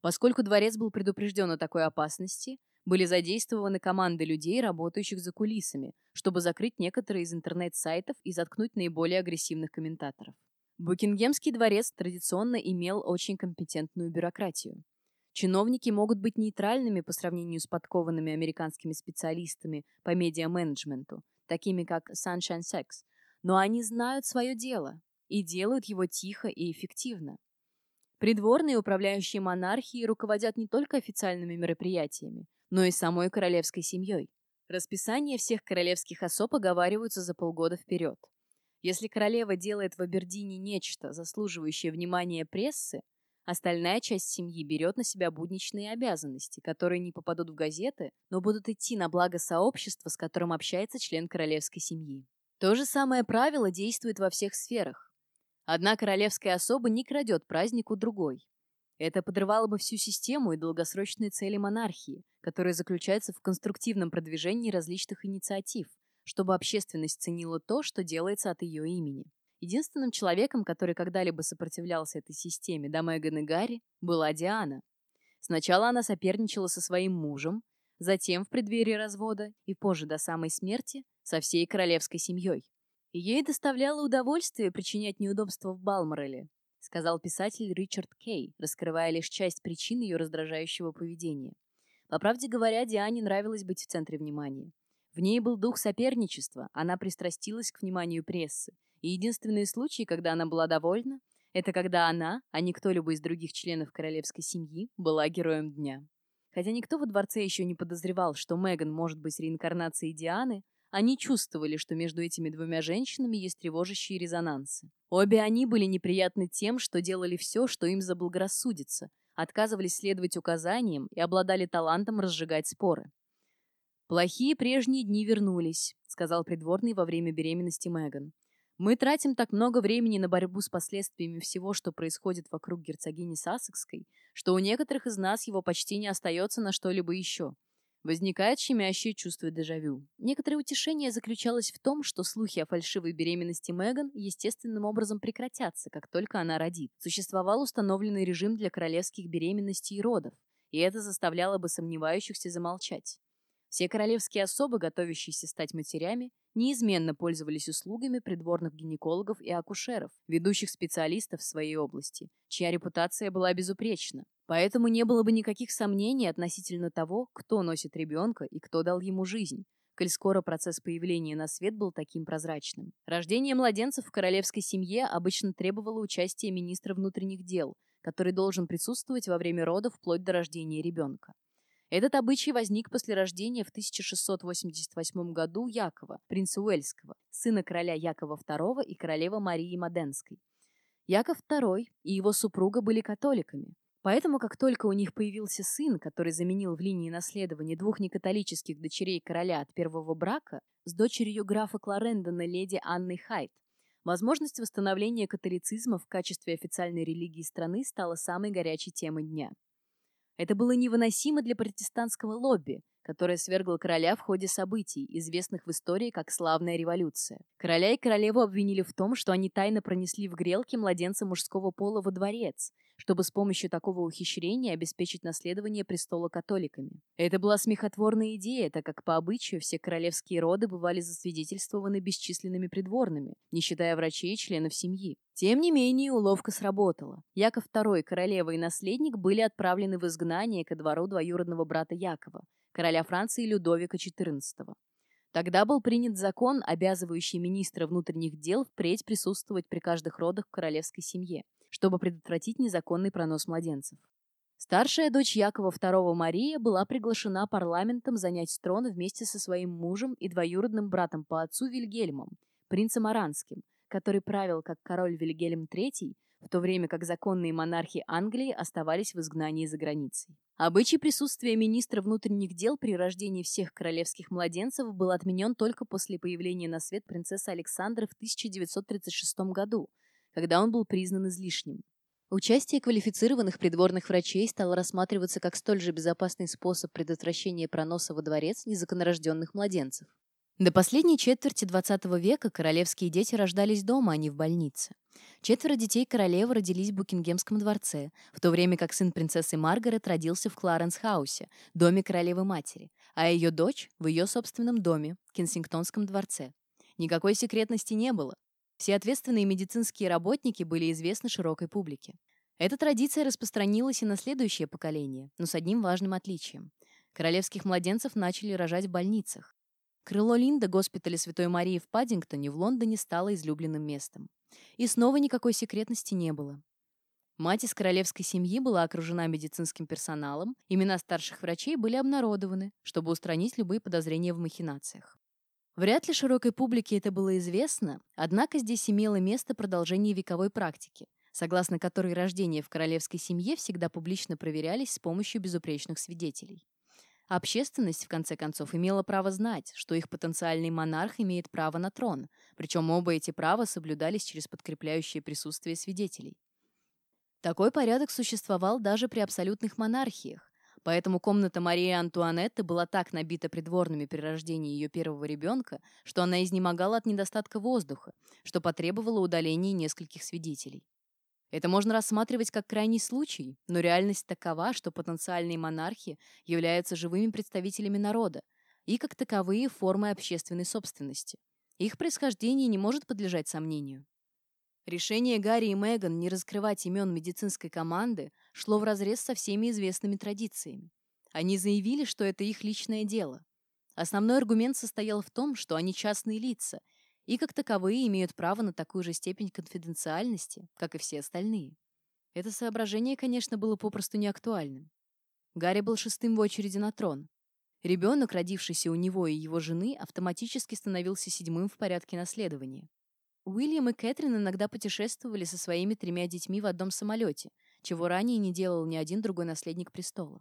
Поскольку дворец был предупрежден о такой опасности, были задействованы команды людей, работающих за кулисами, чтобы закрыть некоторые из интернет-сайтов и заткнуть наиболее агрессивных комментаторов. Букингемский дворец традиционно имел очень компетентную бюрократию. Чиновники могут быть нейтральными по сравнению с подкованными американскими специалистами по медиа-менеджменту, такими как Sunshine Sex, но они знают свое дело и делают его тихо и эффективно. Придворные управляющие монархии руководят не только официальными мероприятиями, но и самой королевской семьей. Расписание всех королевских особ оговариваются за полгода вперед. Если королева делает в Абердине нечто, заслуживающее внимания прессы, Остальная часть семьи берет на себя будничные обязанности, которые не попадут в газеты, но будут идти на благо сообщества, с которым общается член королевской семьи. То же самое правило действует во всех сферах. Одна королевская особа не крадет праздник у другой. Это подрывало бы всю систему и долгосрочные цели монархии, которые заключаются в конструктивном продвижении различных инициатив, чтобы общественность ценила то, что делается от ее имени. Единственным человеком, который когда-либо сопротивлялся этой системе до Меган и Гарри, была Диана. Сначала она соперничала со своим мужем, затем в преддверии развода и позже до самой смерти со всей королевской семьей. ей доставляло удовольствие причинять неудобства в Балмореле. сказал писатель Ричард Кей, раскрывая лишь часть причин ее раздражающего поведения. По правде говоря, Диане нравилось быть в центре внимания. В ней был дух соперничества, она пристрастилась к вниманию прессы. И единственные случаи, когда она была довольна, это когда она, а не кто-либо из других членов королевской семьи, была героем дня. Хотя никто во дворце еще не подозревал, что Меган может быть реинкарнацией Дианы, они чувствовали, что между этими двумя женщинами есть тревожащие резонансы. Обе они были неприятны тем, что делали все, что им заблагорассудится, отказывались следовать указаниям и обладали талантом разжигать споры. «Плохие прежние дни вернулись», — сказал придворный во время беременности Меган. «Мы тратим так много времени на борьбу с последствиями всего, что происходит вокруг герцогини Сассекской, что у некоторых из нас его почти не остается на что-либо еще. Возникает щемящее чувство дежавю. Некоторое утешение заключалось в том, что слухи о фальшивой беременности Меган естественным образом прекратятся, как только она родит. Существовал установленный режим для королевских беременностей и родов, и это заставляло бы сомневающихся замолчать. Все королевские особы, готовящиеся стать матерями, неизменно пользовались услугами придворных гинекологов и акушеров, ведущих специалистов в своей области, чья репутация была безупречна. Поэтому не было бы никаких сомнений относительно того, кто носит ребенка и кто дал ему жизнь, коль скоро процесс появления на свет был таким прозрачным. Рождение младенцев в королевской семье обычно требовало участия министра внутренних дел, который должен присутствовать во время родов вплоть до рождения ребенка. Этот обычай возник после рождения в 1688 году Якова, принца Уэльского, сына короля Якова II и королевы Марии Моденской. Яков II и его супруга были католиками, Поэтому, как только у них появился сын, который заменил в линии наследования двух некатолических дочерей короля от первого брака с дочерью графа Кларендона леди Анной Хайт, возможность восстановления католицизма в качестве официальной религии страны стала самой горячей темой дня. Это было невыносимо для протестантского лобби, которое свергло короля в ходе событий, известных в истории как «Славная революция». Короля и королеву обвинили в том, что они тайно пронесли в грелке младенца мужского пола во дворец, чтобы с помощью такого ухищрения обеспечить наследование престола католиками. Это была смехотворная идея, так как по обычаю все королевские роды бывали засвидетельствованы бесчисленными придворными, не считая врачей и членов семьи. Тем не менее, уловка сработала. Яков II, королева и наследник были отправлены в изгнание ко двору двоюродного брата Якова, короля Франции Людовика XIV. Тогда был принят закон, обязывающий министра внутренних дел впредь присутствовать при каждых родах в королевской семье, чтобы предотвратить незаконный пронос младенцев. Старшая дочь Якова II Мария была приглашена парламентом занять трон вместе со своим мужем и двоюродным братом по отцу Вильгельмом, принцем Аранским, который правил как король Вильгельм III, в то время как законные монархи Англии оставались в изгнании за границей. Обычай присутствия министра внутренних дел при рождении всех королевских младенцев был отменен только после появления на свет принцессы Александры в 1936 году, когда он был признан излишним. Участие квалифицированных придворных врачей стало рассматриваться как столь же безопасный способ предотвращения проноса во дворец незаконорожденных младенцев. До последней четверти XX века королевские дети рождались дома, а не в больнице. Четверо детей королевы родились в Букингемском дворце, в то время как сын принцессы Маргарет родился в Кларенс-хаусе, доме королевы-матери, а ее дочь — в ее собственном доме, Кенсингтонском дворце. Никакой секретности не было. Все ответственные медицинские работники были известны широкой публике. Эта традиция распространилась и на следующее поколение, но с одним важным отличием. Королевских младенцев начали рожать в больницах. Крыло Линда госпиталя Святой Марии в Паддингтоне в Лондоне стало излюбленным местом. И снова никакой секретности не было. Мать из королевской семьи была окружена медицинским персоналом, имена старших врачей были обнародованы, чтобы устранить любые подозрения в махинациях. Вряд ли широкой публике это было известно, однако здесь имело место продолжение вековой практики, согласно которой рождения в королевской семье всегда публично проверялись с помощью безупречных свидетелей. Общественность, в конце концов, имела право знать, что их потенциальный монарх имеет право на трон, причем оба эти права соблюдались через подкрепляющее присутствие свидетелей. Такой порядок существовал даже при абсолютных монархиях, поэтому комната Марии Антуанетты была так набита придворными при рождении ее первого ребенка, что она изнемогала от недостатка воздуха, что потребовало удаления нескольких свидетелей. Это можно рассматривать как крайний случай, но реальность такова, что потенциальные монархи являются живыми представителями народа и как таковые формы общественной собственности. Их происхождение не может подлежать сомнению. Решение Гарри и Меган не раскрывать имен медицинской команды шло вразрез со всеми известными традициями. Они заявили, что это их личное дело. Основной аргумент состоял в том, что они частные лица и как таковые имеют право на такую же степень конфиденциальности, как и все остальные. Это соображение, конечно, было попросту неактуальным. Гарри был шестым в очереди на трон. Ребенок, родившийся у него и его жены, автоматически становился седьмым в порядке наследования. Уильям и Кэтрин иногда путешествовали со своими тремя детьми в одном самолете, чего ранее не делал ни один другой наследник престола.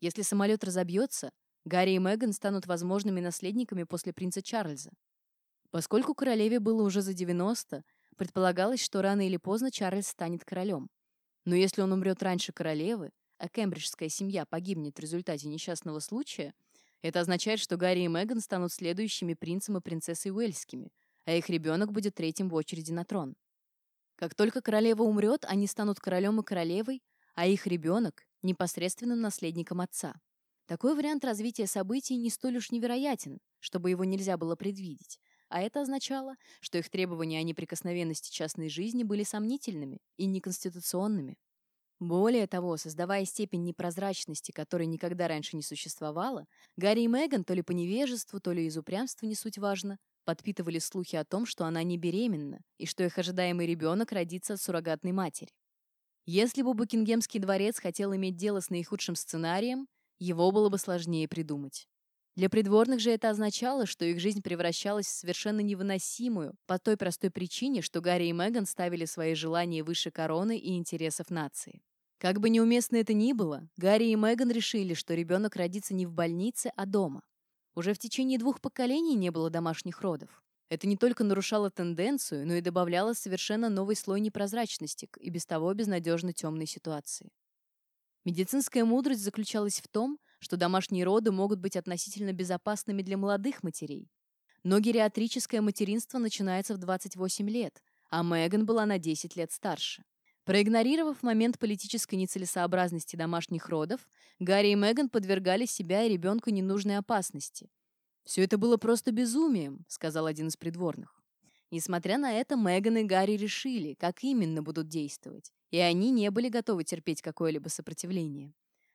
Если самолет разобьется, Гарри и Меган станут возможными наследниками после принца Чарльза. Поскольку королеве было уже за 90, предполагалось, что рано или поздно Чарльз станет королем. Но если он умрет раньше королевы, а кембриджская семья погибнет в результате несчастного случая, это означает, что Гарри и Меган станут следующими принцем и принцессой Уэльскими – а их ребенок будет третьим в очереди на трон. Как только королева умрет, они станут королем и королевой, а их ребенок — непосредственным наследником отца. Такой вариант развития событий не столь уж невероятен, чтобы его нельзя было предвидеть, а это означало, что их требования о неприкосновенности частной жизни были сомнительными и неконституционными. Более того, создавая степень непрозрачности, которой никогда раньше не существовало, Гарри и Меган то ли по невежеству, то ли из упрямства, не суть важно, подпитывали слухи о том, что она не беременна и что их ожидаемый ребенок родится от суррогатной матери. Если бы Букингемский дворец хотел иметь дело с наихудшим сценарием, его было бы сложнее придумать. Для придворных же это означало, что их жизнь превращалась в совершенно невыносимую по той простой причине, что Гарри и Меган ставили свои желания выше короны и интересов нации. Как бы неуместно это ни было, Гарри и Меган решили, что ребенок родится не в больнице, а дома. Уже в течение двух поколений не было домашних родов. Это не только нарушало тенденцию, но и добавляло совершенно новый слой непрозрачности к и без того безнадежно темной ситуации. Медицинская мудрость заключалась в том, что домашние роды могут быть относительно безопасными для молодых матерей. Но гериатрическое материнство начинается в 28 лет, а Меган была на 10 лет старше. Проигнорировав момент политической нецелесообразности домашних родов, Гарри и Меган подвергали себя и ребенку ненужной опасности. «Все это было просто безумием», — сказал один из придворных. Несмотря на это, Меган и Гарри решили, как именно будут действовать, и они не были готовы терпеть какое-либо сопротивление.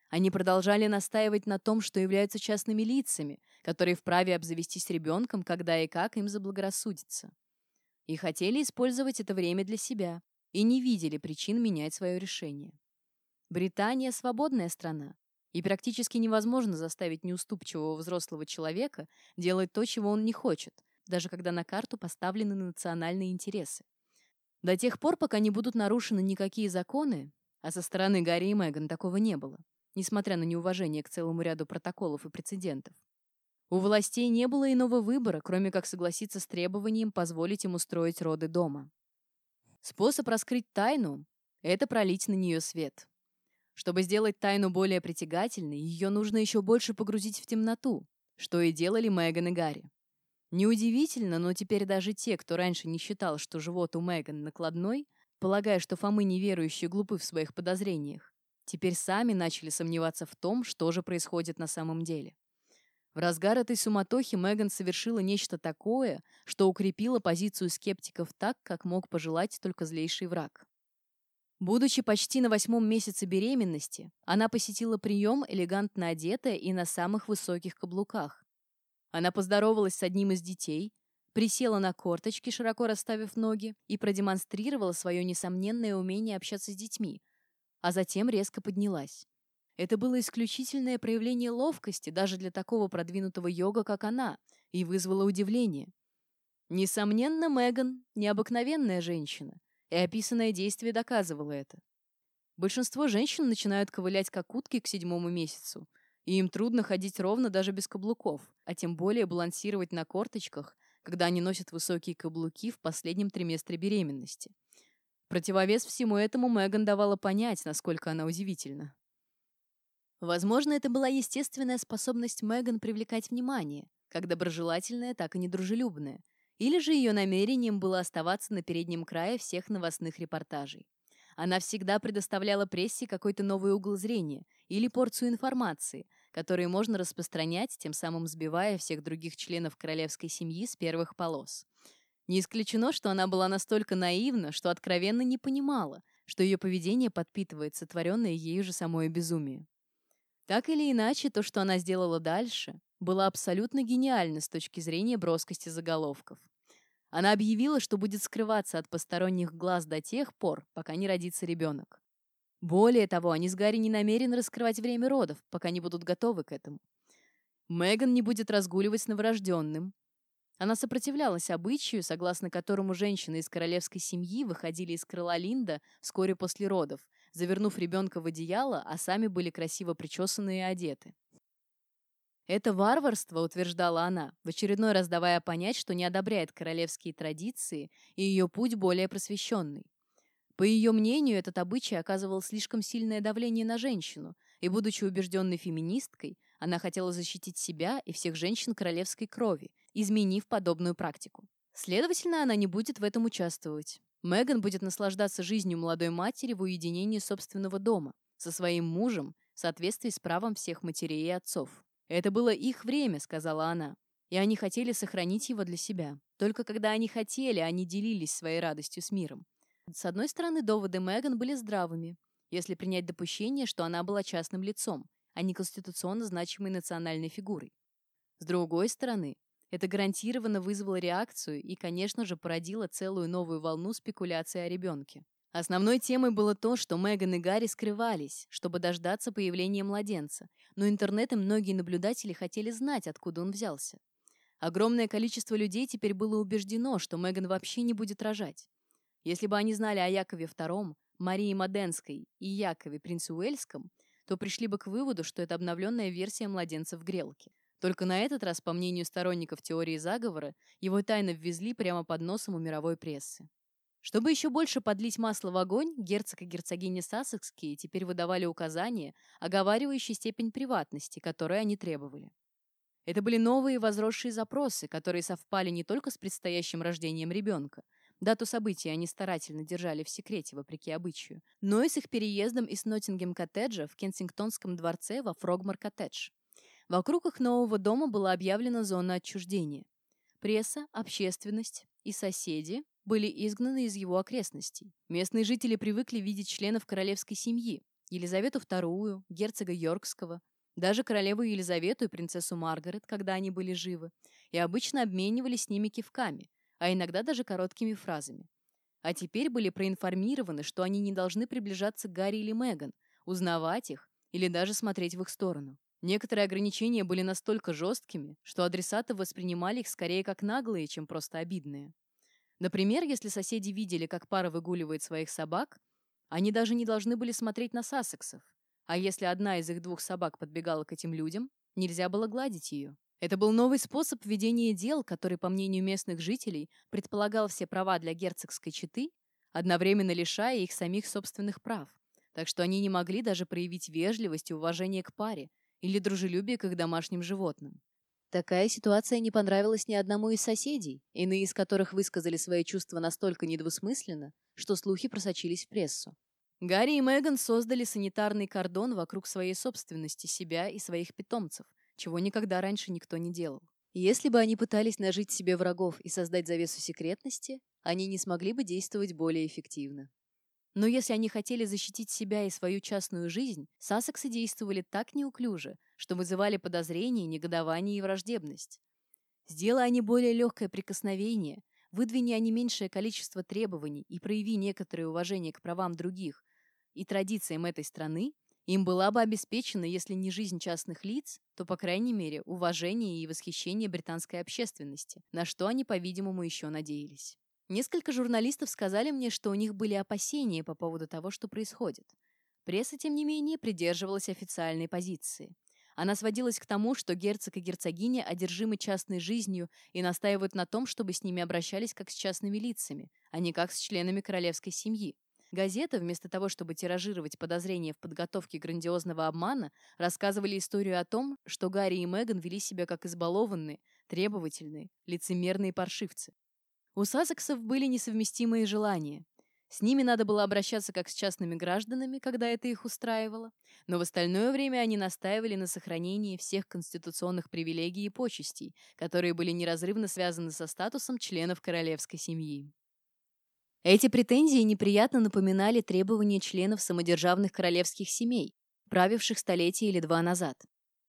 Они продолжали настаивать на том, что являются частными лицами, которые вправе обзавестись ребенком, когда и как им заблагорассудится. И хотели использовать это время для себя, и не видели причин менять свое решение. Британия – свободная страна, и практически невозможно заставить неуступчивого взрослого человека делать то, чего он не хочет, даже когда на карту поставлены национальные интересы. До тех пор, пока не будут нарушены никакие законы, а со стороны Гарри и Меган такого не было, несмотря на неуважение к целому ряду протоколов и прецедентов. У властей не было иного выбора, кроме как согласиться с требованием позволить им устроить роды дома. Способ раскрыть тайну — это пролить на нее свет. Чтобы сделать тайну более притягательной, ее нужно еще больше погрузить в темноту, что и делали Меган и Гарри. Неудивительно, но теперь даже те, кто раньше не считал, что живот у Меган накладной, полагая, что Фомы неверующие глупы в своих подозрениях, теперь сами начали сомневаться в том, что же происходит на самом деле. В разгар этой суматохи Меган совершила нечто такое, что укрепило позицию скептиков так, как мог пожелать только злейший враг. Будучи почти на восьмом месяце беременности, она посетила прием, элегантно одетая и на самых высоких каблуках. Она поздоровалась с одним из детей, присела на корточки, широко расставив ноги, и продемонстрировала свое несомненное умение общаться с детьми, а затем резко поднялась. Это было исключительное проявление ловкости даже для такого продвинутого йога, как она, и вызвало удивление. Несомненно, Меган – необыкновенная женщина, и описанное действие доказывало это. Большинство женщин начинают ковылять как утки к седьмому месяцу, и им трудно ходить ровно даже без каблуков, а тем более балансировать на корточках, когда они носят высокие каблуки в последнем триместре беременности. Противовес всему этому Меган давала понять, насколько она удивительна. Возможно, это была естественная способность Меган привлекать внимание, как доброжелательная, так и недружелюбная, или же ее намерением было оставаться на переднем крае всех новостных репортажей. Она всегда предоставляла прессе какой-то новый угол зрения или порцию информации, которые можно распространять, тем самым сбивая всех других членов королевской семьи с первых полос. Не исключено, что она была настолько наивна, что откровенно не понимала, что ее поведение подпитывает сотворенное ею же самое безумие. Так или иначе, то, что она сделала дальше, было абсолютно гениально с точки зрения броскости заголовков. Она объявила, что будет скрываться от посторонних глаз до тех пор, пока не родится ребенок. Более того, они с Гарри не намерены раскрывать время родов, пока не будут готовы к этому. Меган не будет разгуливать с новорожденным, она сопротивлялась обычаю, согласно которому женщины из королевской семьи выходили из крыла Линда вскоре после родов, завернув ребенка в одеяло, а сами были красиво причесаны и одеты. Это варварство, утверждала она, в очередной раз давая понять, что не одобряет королевские традиции и ее путь более просвещенный. По ее мнению, этот обычай оказывал слишком сильное давление на женщину, и, будучи убежденной феминисткой, она хотела защитить себя и всех женщин королевской крови, изменив подобную практику. Следовательно, она не будет в этом участвовать. Меган будет наслаждаться жизнью молодой матери в уединении собственного дома, со своим мужем, в соответствии с правом всех матерей и отцов. «Это было их время», — сказала она, и они хотели сохранить его для себя. Только когда они хотели, они делились своей радостью с миром. С одной стороны, доводы Меган были здравыми, если принять допущение, что она была частным лицом, а не конституционно значимой национальной фигурой. С другой стороны, это гарантированно вызвало реакцию и, конечно же, породило целую новую волну спекуляций о ребенке. Основной темой было то, что Меган и Гарри скрывались, чтобы дождаться появления младенца, но интернет и многие наблюдатели хотели знать, откуда он взялся. Огромное количество людей теперь было убеждено, что Меган вообще не будет рожать. Если бы они знали о Якове II, Марии Маденской и Якове принце Уэльском, то пришли бы к выводу, что это обновленная версия младенца в грелке. Только на этот раз, по мнению сторонников теории заговора, его тайно ввезли прямо под носом у мировой прессы. Чтобы еще больше подлить масло в огонь, герцог и герцогиня Сассекские теперь выдавали указания, оговаривающие степень приватности, которой они требовали. Это были новые возросшие запросы, которые совпали не только с предстоящим рождением ребенка, дату события они старательно держали в секрете, вопреки обычаю, но и с их переездом из Ноттингем-коттеджа в Кенсингтонском дворце во Фрогмар-коттедж. Вокруг их нового дома была объявлена зона отчуждения. Пресса, общественность и соседи были изгнаны из его окрестностей. Местные жители привыкли видеть членов королевской семьи, Елизавету II, герцога Йоркского, даже королеву Елизавету и принцессу Маргарет, когда они были живы, и обычно обменивались с ними кивками, а иногда даже короткими фразами. А теперь были проинформированы, что они не должны приближаться к Гарри или Меган, узнавать их или даже смотреть в их сторону. Некоторые ограничения были настолько жесткими, что адресаты воспринимали их скорее как наглые, чем просто обидные. Например, если соседи видели, как пара выгуливает своих собак, они даже не должны были смотреть на сассексов. А если одна из их двух собак подбегала к этим людям, нельзя было гладить ее. Это был новый способ ведения дел, который, по мнению местных жителей, предполагал все права для герцогской четы, одновременно лишая их самих собственных прав. Так что они не могли даже проявить вежливость и уважение к паре, или дружелюбие к их домашним животным. Такая ситуация не понравилась ни одному из соседей, иные из которых высказали свои чувства настолько недвусмысленно, что слухи просочились в прессу. Гарри и Меган создали санитарный кордон вокруг своей собственности, себя и своих питомцев, чего никогда раньше никто не делал. Если бы они пытались нажить себе врагов и создать завесу секретности, они не смогли бы действовать более эффективно. Но если они хотели защитить себя и свою частную жизнь, сассексы действовали так неуклюже, что вызывали подозрения, негодование и враждебность. Сделая они более легкое прикосновение, выдвиня они меньшее количество требований и прояви некоторое уважение к правам других и традициям этой страны, им была бы обеспечена, если не жизнь частных лиц, то, по крайней мере, уважение и восхищение британской общественности, на что они, по-видимому, еще надеялись. Несколько журналистов сказали мне, что у них были опасения по поводу того, что происходит. Пресса, тем не менее, придерживалась официальной позиции. Она сводилась к тому, что герцог и герцогиня одержимы частной жизнью и настаивают на том, чтобы с ними обращались как с частными лицами, а не как с членами королевской семьи. Газеты, вместо того, чтобы тиражировать подозрения в подготовке грандиозного обмана, рассказывали историю о том, что Гарри и Меган вели себя как избалованные, требовательные, лицемерные паршивцы. У Сазексов были несовместимые желания. С ними надо было обращаться как с частными гражданами, когда это их устраивало, но в остальное время они настаивали на сохранении всех конституционных привилегий и почестей, которые были неразрывно связаны со статусом членов королевской семьи. Эти претензии неприятно напоминали требования членов самодержавных королевских семей, правивших столетие или два назад.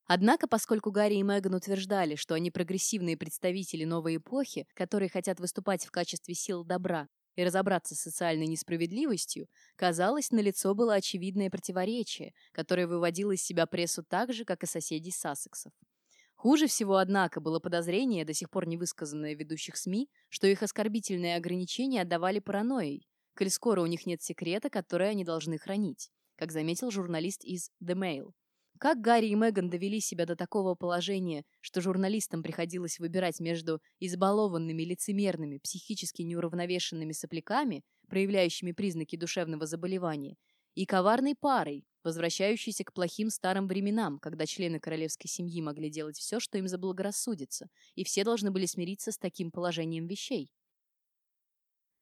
Однако, поскольку Гарри и Меган утверждали, что они прогрессивные представители новой эпохи, которые хотят выступать в качестве сил добра и разобраться с социальной несправедливостью, казалось, налицо было очевидное противоречие, которое выводило из себя прессу так же, как и соседей Сассексов. Хуже всего, однако, было подозрение, до сих пор не высказанное ведущих СМИ, что их оскорбительные ограничения отдавали паранойей, коль скоро у них нет секрета, который они должны хранить, как заметил журналист из The Mail. Как Гарри и Меган довели себя до такого положения, что журналистам приходилось выбирать между избалованными, лицемерными, психически неуравновешенными сопляками, проявляющими признаки душевного заболевания, и коварной парой, возвращающейся к плохим старым временам, когда члены королевской семьи могли делать все, что им заблагорассудится, и все должны были смириться с таким положением вещей.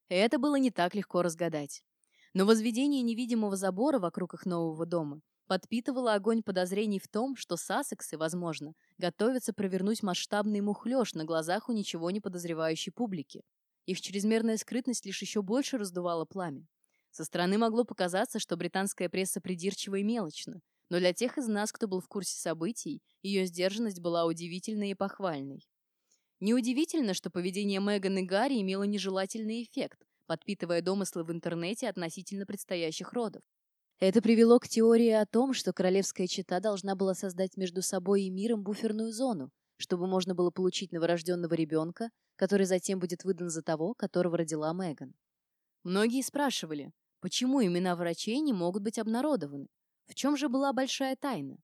Это было не так легко разгадать. Но возведение невидимого забора вокруг их нового дома подпитывала огонь подозрений в том, что сассексы, возможно, готовятся провернуть масштабный мухлёж на глазах у ничего не подозревающей публики. Их чрезмерная скрытность лишь еще больше раздувала пламя. Со стороны могло показаться, что британская пресса придирчива и мелочна, но для тех из нас, кто был в курсе событий, ее сдержанность была удивительной и похвальной. Неудивительно, что поведение Меган и Гарри имело нежелательный эффект, подпитывая домыслы в интернете относительно предстоящих родов. Это привело к теории о том, что королевская чета должна была создать между собой и миром буферную зону, чтобы можно было получить новорожденного ребенка, который затем будет выдан за того, которого родила Меган. Многие спрашивали, почему имена врачей не могут быть обнародованы? В чем же была большая тайна?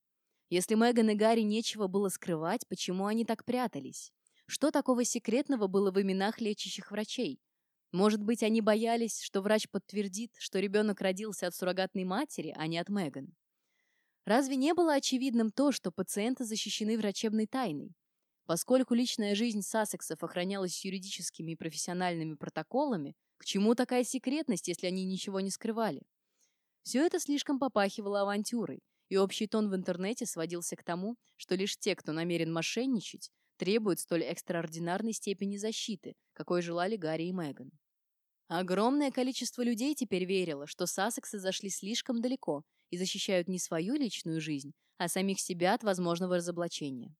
Если Меган и Гарри нечего было скрывать, почему они так прятались? Что такого секретного было в именах лечащих врачей? Может быть, они боялись, что врач подтвердит, что ребенок родился от суррогатной матери, а не от Меган. Разве не было очевидным то, что пациенты защищены врачебной тайной? Поскольку личная жизнь Сассексов охранялась юридическими и профессиональными протоколами, к чему такая секретность, если они ничего не скрывали? Все это слишком попахивало авантюрой, и общий тон в интернете сводился к тому, что лишь те, кто намерен мошенничать, требуют столь экстраординарной степени защиты, какой желали Гарри и Меган. Огромное количество людей теперь верило, что Сассексы зашли слишком далеко и защищают не свою личную жизнь, а самих себя от возможного разоблачения.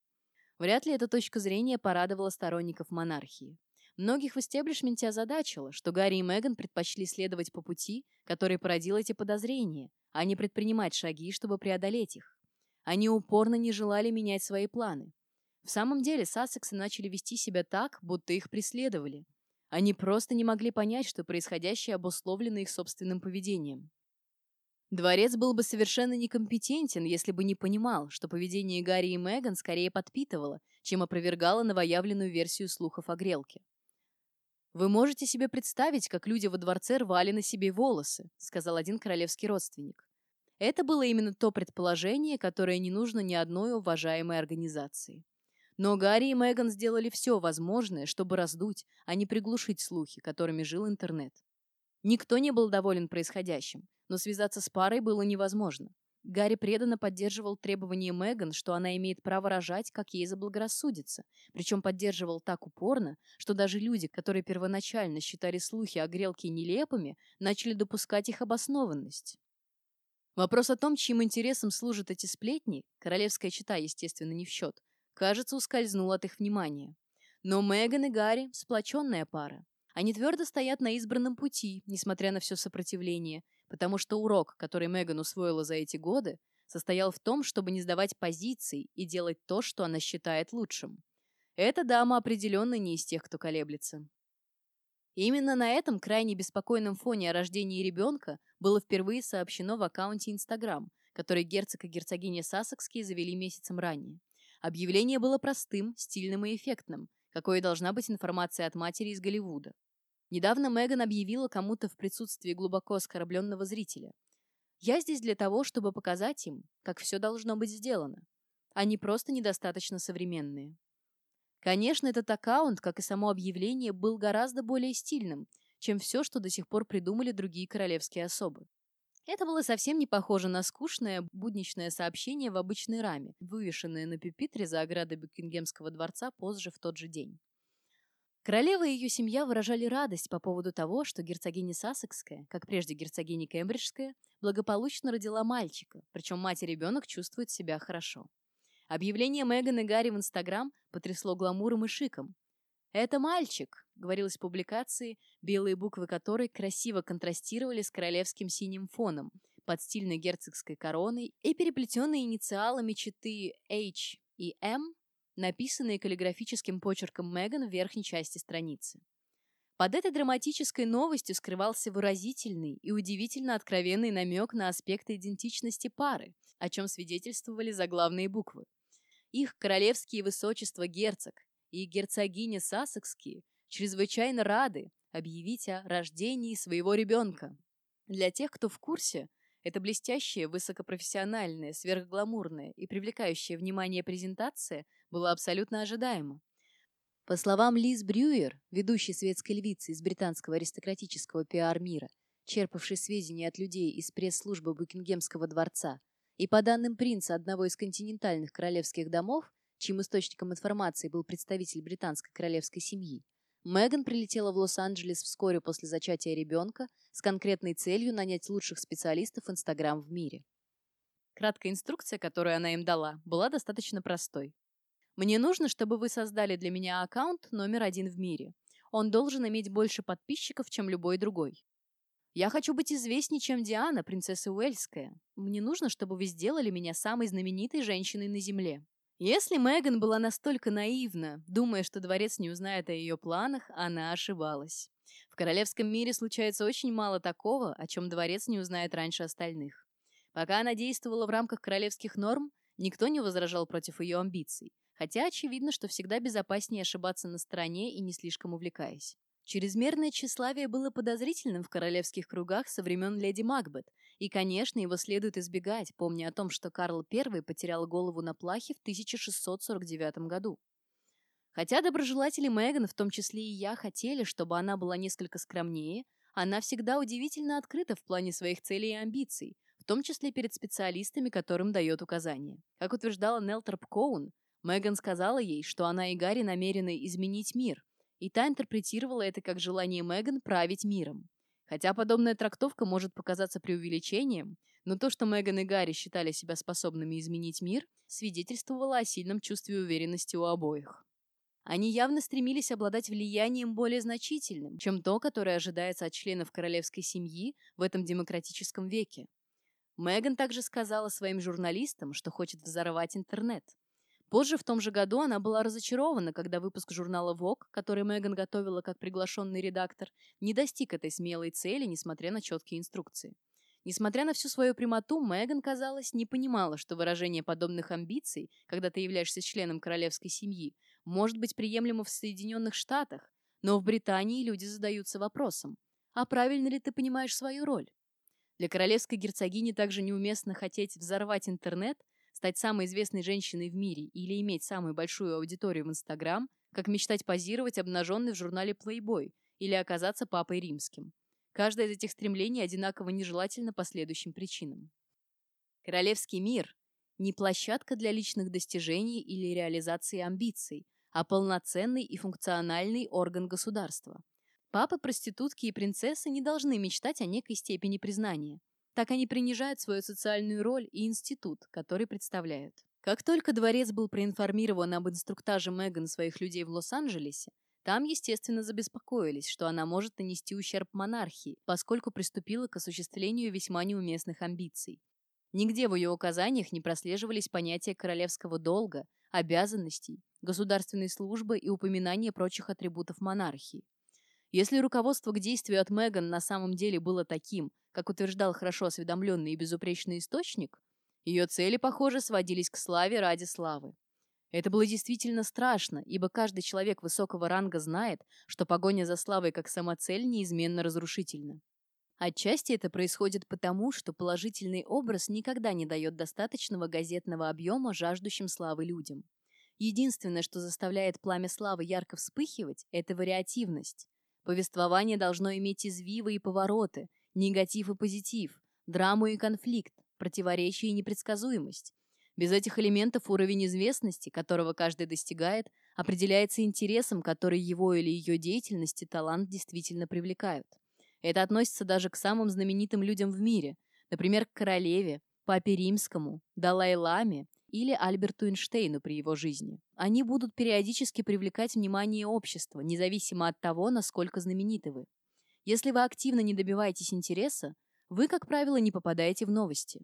Вряд ли эта точка зрения порадовала сторонников монархии. Многих в истеблишменте озадачило, что Гарри и Меган предпочли следовать по пути, который породил эти подозрения, а не предпринимать шаги, чтобы преодолеть их. Они упорно не желали менять свои планы. В самом деле Сассексы начали вести себя так, будто их преследовали, они просто не могли понять, что происходящее обусловлено их собственным поведением. Дворец был бы совершенно некомпетентен, если бы не понимал, что поведение Гарри и Меган скорее подпитывало, чем опровергало новоявленную версию слухов о грелке. «Вы можете себе представить, как люди во дворце рвали на себе волосы», сказал один королевский родственник. Это было именно то предположение, которое не нужно ни одной уважаемой организации. Но Гарри и Меган сделали все возможное, чтобы раздуть, а не приглушить слухи, которыми жил интернет. Никто не был доволен происходящим, но связаться с парой было невозможно. Гарри преданно поддерживал требование Меган, что она имеет право рожать, как ей заблагорассудится, причем поддерживал так упорно, что даже люди, которые первоначально считали слухи о грелке нелепыми, начали допускать их обоснованность. Вопрос о том, чьим интересам служат эти сплетни, королевская чита, естественно, не в счет, кажется, ускользнул от их внимания. Но Меган и Гарри – сплоченная пара. Они твердо стоят на избранном пути, несмотря на все сопротивление, потому что урок, который Меган усвоила за эти годы, состоял в том, чтобы не сдавать позиций и делать то, что она считает лучшим. Эта дама определенно не из тех, кто колеблется. именно на этом крайне беспокойном фоне о рождении ребенка было впервые сообщено в аккаунте Instagram, который герцог и герцогиня Сассекские завели месяцем ранее. Объявление было простым, стильным и эффектным, какой должна быть информация от матери из Голливуда. Недавно Меган объявила кому-то в присутствии глубоко оскорбленного зрителя. «Я здесь для того, чтобы показать им, как все должно быть сделано. Они просто недостаточно современные». Конечно, этот аккаунт, как и само объявление, был гораздо более стильным, чем все, что до сих пор придумали другие королевские особы. Это было совсем не похоже на скучное будничное сообщение в обычной раме, вывешенное на пюпитре за оградой Букингемского дворца позже в тот же день. Королева и ее семья выражали радость по поводу того, что герцогиня Сассекская, как прежде герцогиня Кембриджская, благополучно родила мальчика, причем мать и ребенок чувствуют себя хорошо. Объявление Меган и Гарри в Инстаграм потрясло гламуром и шиком. «Это мальчик», — говорилось в публикации, белые буквы которой красиво контрастировали с королевским синим фоном, под стильной герцогской короной и переплетенные инициалами читы H и M написанные каллиграфическим почерком Меган в верхней части страницы. Под этой драматической новостью скрывался выразительный и удивительно откровенный намек на аспекты идентичности пары, о чем свидетельствовали заглавные буквы. Их королевские высочества герцог и герцогиня Сассекские чрезвычайно рады объявить о рождении своего ребенка. Для тех, кто в курсе, эта блестящая, высокопрофессиональная, сверхгламурная и привлекающая внимание презентация была абсолютно ожидаема. По словам Лиз Брюер, ведущей светской львицы из британского аристократического пиар-мира, черпавшей сведения от людей из пресс-службы Букингемского дворца, и по данным принца одного из континентальных королевских домов, чьим источником информации был представитель британской королевской семьи, Меган прилетела в Лос-Анджелес вскоре после зачатия ребенка с конкретной целью нанять лучших специалистов Инстаграм в мире. Краткая инструкция, которую она им дала, была достаточно простой. «Мне нужно, чтобы вы создали для меня аккаунт номер один в мире. Он должен иметь больше подписчиков, чем любой другой. Я хочу быть известнее, чем Диана, принцесса Уэльская. Мне нужно, чтобы вы сделали меня самой знаменитой женщиной на Земле. Если Меган была настолько наивна, думая, что дворец не узнает о ее планах, она ошибалась. В королевском мире случается очень мало такого, о чем дворец не узнает раньше остальных. Пока она действовала в рамках королевских норм, никто не возражал против ее амбиций, хотя очевидно, что всегда безопаснее ошибаться на стороне и не слишком увлекаясь. Чрезмерное тщеславие было подозрительным в королевских кругах со времен леди Макбет, и, конечно, его следует избегать, помня о том, что Карл I потерял голову на плахе в 1649 году. Хотя доброжелатели Меган, в том числе и я, хотели, чтобы она была несколько скромнее, она всегда удивительно открыта в плане своих целей и амбиций, в том числе перед специалистами, которым дает указания. Как утверждала Нелтроп Коун, Меган сказала ей, что она и Гарри намерены изменить мир – и та интерпретировала это как желание Меган править миром. Хотя подобная трактовка может показаться преувеличением, но то, что Меган и Гарри считали себя способными изменить мир, свидетельствовало о сильном чувстве уверенности у обоих. Они явно стремились обладать влиянием более значительным, чем то, которое ожидается от членов королевской семьи в этом демократическом веке. Меган также сказала своим журналистам, что хочет взорвать интернет. Позже, в том же году, она была разочарована, когда выпуск журнала Vogue, который Меган готовила как приглашенный редактор, не достиг этой смелой цели, несмотря на четкие инструкции. Несмотря на всю свою прямоту, Меган, казалось, не понимала, что выражение подобных амбиций, когда ты являешься членом королевской семьи, может быть приемлемо в Соединенных Штатах, но в Британии люди задаются вопросом, а правильно ли ты понимаешь свою роль? Для королевской герцогини также неуместно хотеть взорвать интернет – стать самой известной женщиной в мире или иметь самую большую аудиторию в Инстаграм, как мечтать позировать обнаженной в журнале Playboy или оказаться папой римским. Каждое из этих стремлений одинаково нежелательно по следующим причинам. Королевский мир – не площадка для личных достижений или реализации амбиций, а полноценный и функциональный орган государства. Папы, проститутки и принцессы не должны мечтать о некой степени признания – так они принижают свою социальную роль и институт, который представляют. Как только дворец был проинформирован об инструктаже Меган своих людей в Лос-Анджелесе, там, естественно, забеспокоились, что она может нанести ущерб монархии, поскольку приступила к осуществлению весьма неуместных амбиций. Нигде в ее указаниях не прослеживались понятия королевского долга, обязанностей, государственной службы и упоминания прочих атрибутов монархии. Если руководство к действию от Меган на самом деле было таким, как утверждал хорошо осведомленный и безупречный источник, ее цели, похоже, сводились к славе ради славы. Это было действительно страшно, ибо каждый человек высокого ранга знает, что погоня за славой как самоцель неизменно разрушительна. Отчасти это происходит потому, что положительный образ никогда не дает достаточного газетного объема жаждущим славы людям. Единственное, что заставляет пламя славы ярко вспыхивать, это вариативность. Повествование должно иметь извивы и повороты, негатив и позитив, драму и конфликт, противоречие и непредсказуемость. Без этих элементов уровень известности, которого каждый достигает, определяется интересом, который его или ее деятельность и талант действительно привлекают. Это относится даже к самым знаменитым людям в мире, например, к королеве, папе римскому, Далай-ламе или Альберту Эйнштейну при его жизни. Они будут периодически привлекать внимание общества, независимо от того, насколько знамениты вы. Если вы активно не добиваетесь интереса, вы, как правило, не попадаете в новости.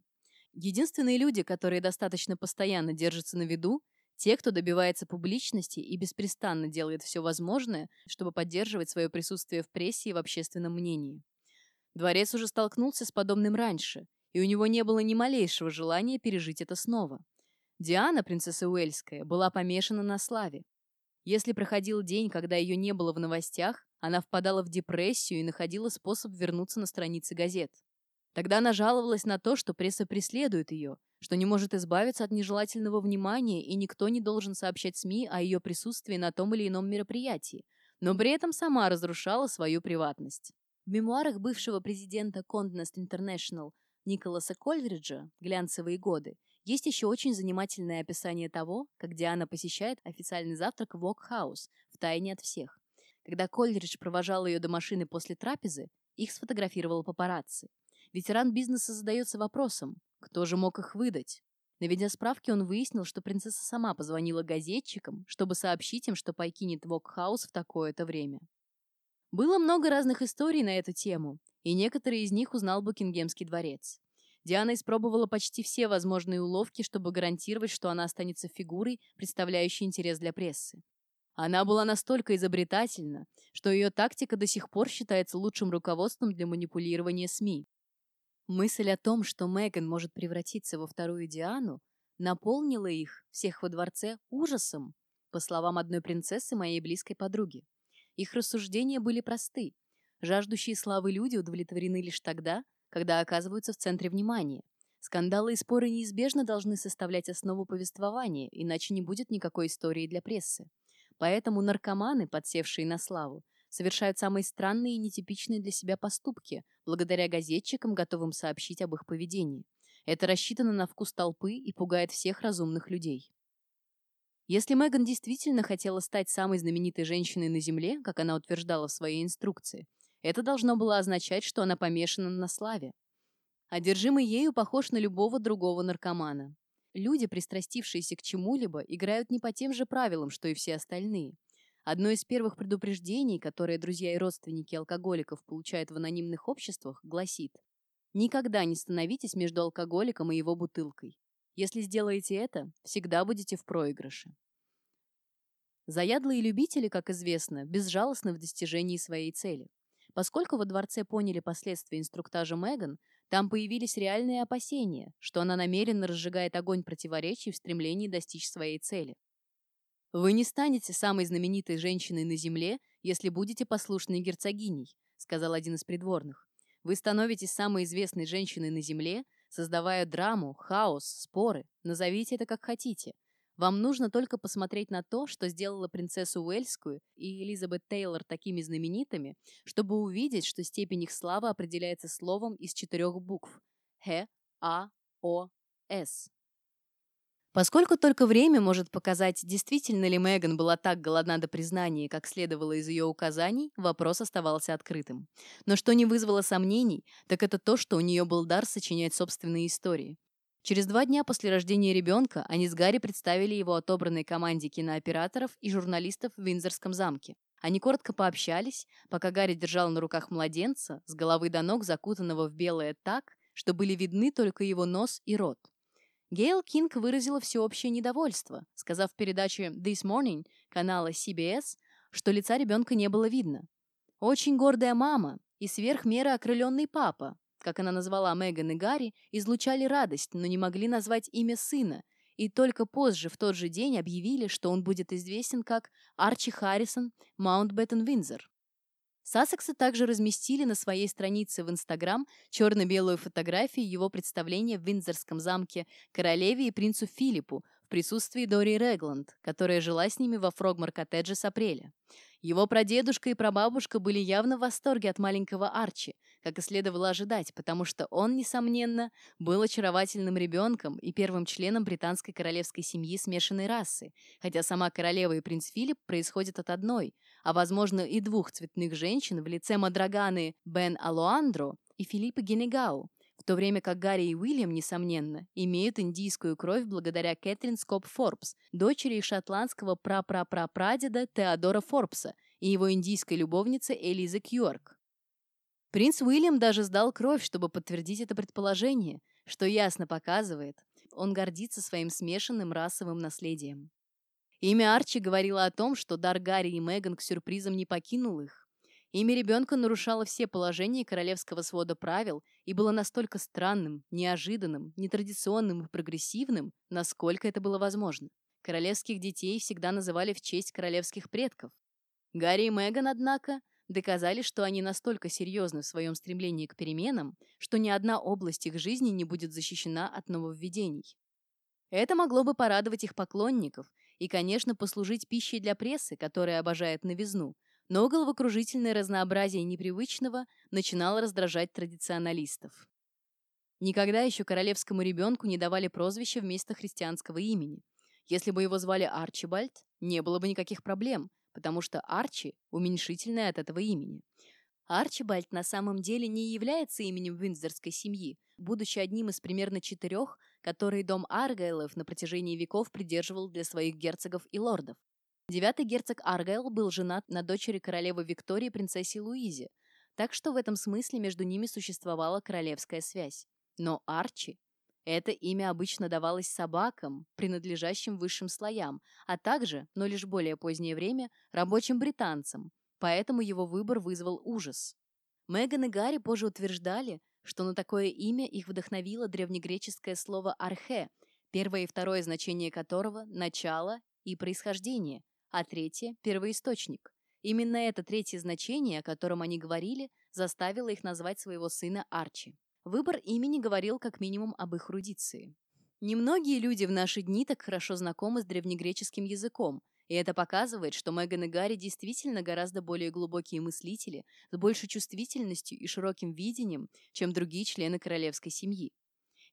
Единственные люди, которые достаточно постоянно держатся на виду, те, кто добивается публичности и беспрестанно делает все возможное, чтобы поддерживать свое присутствие в прессе и в общественном мнении. Дворец уже столкнулся с подобным раньше, и у него не было ни малейшего желания пережить это снова. Диана, принцесса Уэльская, была помешана на славе. Если проходил день, когда ее не было в новостях, она впадала в депрессию и находила способ вернуться на страницы газет. Тогда она жаловалась на то, что пресса преследует ее, что не может избавиться от нежелательного внимания и никто не должен сообщать СМИ о ее присутствии на том или ином мероприятии, но при этом сама разрушала свою приватность. В мемуарах бывшего президента Condé Nast International Николаса Кольриджа «Глянцевые годы» есть еще очень занимательное описание того, как Диана посещает официальный завтрак в Vogue House, в тайне от всех. Когда Кольридж провожал ее до машины после трапезы, их сфотографировал папарацци. Ветеран бизнеса задается вопросом, кто же мог их выдать? Наведя справки, он выяснил, что принцесса сама позвонила газетчикам, чтобы сообщить им, что покинет Vogue House в такое-то время. Было много разных историй на эту тему, и некоторые из них узнал Букингемский дворец. Диана испробовала почти все возможные уловки, чтобы гарантировать, что она останется фигурой, представляющей интерес для прессы. Она была настолько изобретательна, что ее тактика до сих пор считается лучшим руководством для манипулирования СМИ. Мысль о том, что Меган может превратиться во вторую Диану, наполнила их, всех во дворце, ужасом, по словам одной принцессы моей близкой подруги. Их рассуждения были просты. Жаждущие славы люди удовлетворены лишь тогда, когда оказываются в центре внимания. Скандалы и споры неизбежно должны составлять основу повествования, иначе не будет никакой истории для прессы. Поэтому наркоманы, подсевшие на славу, совершают самые странные и нетипичные для себя поступки, благодаря газетчикам, готовым сообщить об их поведении. Это рассчитано на вкус толпы и пугает всех разумных людей. Если Меган действительно хотела стать самой знаменитой женщиной на Земле, как она утверждала в своей инструкции, это должно было означать, что она помешана на славе. Одержимый ею похож на любого другого наркомана. Люди, пристрастившиеся к чему-либо, играют не по тем же правилам, что и все остальные – Одно из первых предупреждений, которые друзья и родственники алкоголиков получают в анонимных обществах, гласит «Никогда не становитесь между алкоголиком и его бутылкой. Если сделаете это, всегда будете в проигрыше». Заядлые любители, как известно, безжалостны в достижении своей цели. Поскольку во дворце поняли последствия инструктажа Меган, там появились реальные опасения, что она намеренно разжигает огонь противоречий в стремлении достичь своей цели. «Вы не станете самой знаменитой женщиной на земле, если будете послушной герцогиней», сказал один из придворных. «Вы становитесь самой известной женщиной на земле, создавая драму, хаос, споры. Назовите это как хотите. Вам нужно только посмотреть на то, что сделала принцессу Уэльскую и Элизабет Тейлор такими знаменитыми, чтобы увидеть, что степень их славы определяется словом из четырех букв – Х, А, О, С. Поскольку только время может показать, действительно ли Меган была так голодна до признания, как следовало из ее указаний, вопрос оставался открытым. Но что не вызвало сомнений, так это то, что у нее был дар сочинять собственные истории. Через два дня после рождения ребенка они с Гарри представили его отобранной команде кинооператоров и журналистов в Виндзорском замке. Они коротко пообщались, пока Гарри держал на руках младенца, с головы до ног закутанного в белое так, что были видны только его нос и рот. Гейл Кинг выразила всеобщее недовольство, сказав в передаче This Morning канала CBS, что лица ребенка не было видно. Очень гордая мама и сверх меры окрыленный папа, как она назвала Меган и Гарри, излучали радость, но не могли назвать имя сына, и только позже, в тот же день, объявили, что он будет известен как Арчи Харрисон Маунтбеттен Виндзор. Сассексы также разместили на своей странице в Инстаграм черно-белую фотографию его представления в Виндзорском замке королеве и принцу Филиппу в присутствии Дории Рэгланд, которая жила с ними во Фрогмор-коттедже с апреля. Его прадедушка и прабабушка были явно в восторге от маленького Арчи, как и следовало ожидать, потому что он, несомненно, был очаровательным ребенком и первым членом британской королевской семьи смешанной расы, хотя сама королева и принц Филипп происходят от одной, а, возможно, и двух цветных женщин в лице Мадраганы Бен Алоандро и Филиппа Генегау, в то время как Гарри и Уильям, несомненно, имеют индийскую кровь благодаря Кэтрин Скоп Форбс, дочери шотландского прапрапрапрадеда Теодора Форбса и его индийской любовницы Элизы Кьюарк. Принц Уильям даже сдал кровь, чтобы подтвердить это предположение, что ясно показывает, он гордится своим смешанным расовым наследием. Имя Арчи говорило о том, что дар Гарри и Меган к сюрпризам не покинул их, Имя ребенка нарушало все положения королевского свода правил и было настолько странным, неожиданным, нетрадиционным и прогрессивным, насколько это было возможно. Королевских детей всегда называли в честь королевских предков. Гарри и Меган, однако, доказали, что они настолько серьезны в своем стремлении к переменам, что ни одна область их жизни не будет защищена от нововведений. Это могло бы порадовать их поклонников и, конечно, послужить пищей для прессы, которая обожает новизну, но головокружительное разнообразие непривычного начинало раздражать традиционалистов. Никогда еще королевскому ребенку не давали прозвище вместо христианского имени. Если бы его звали Арчибальд, не было бы никаких проблем, потому что Арчи – уменьшительное от этого имени. Арчибальд на самом деле не является именем виндзорской семьи, будучи одним из примерно четырех, которые дом Аргайлов на протяжении веков придерживал для своих герцогов и лордов. Девятый герцог Аргайл был женат на дочери королевы Виктории принцессе Луизе, так что в этом смысле между ними существовала королевская связь. Но Арчи – это имя обычно давалось собакам, принадлежащим высшим слоям, а также, но лишь более позднее время, рабочим британцам, поэтому его выбор вызвал ужас. Меган и Гарри позже утверждали, что на такое имя их вдохновило древнегреческое слово «архе», первое и второе значение которого – начало и происхождение, а третье – первоисточник. Именно это третье значение, о котором они говорили, заставило их назвать своего сына Арчи. Выбор имени говорил как минимум об их рудиции. Немногие люди в наши дни так хорошо знакомы с древнегреческим языком, и это показывает, что Меган и Гарри действительно гораздо более глубокие мыслители, с большей чувствительностью и широким видением, чем другие члены королевской семьи.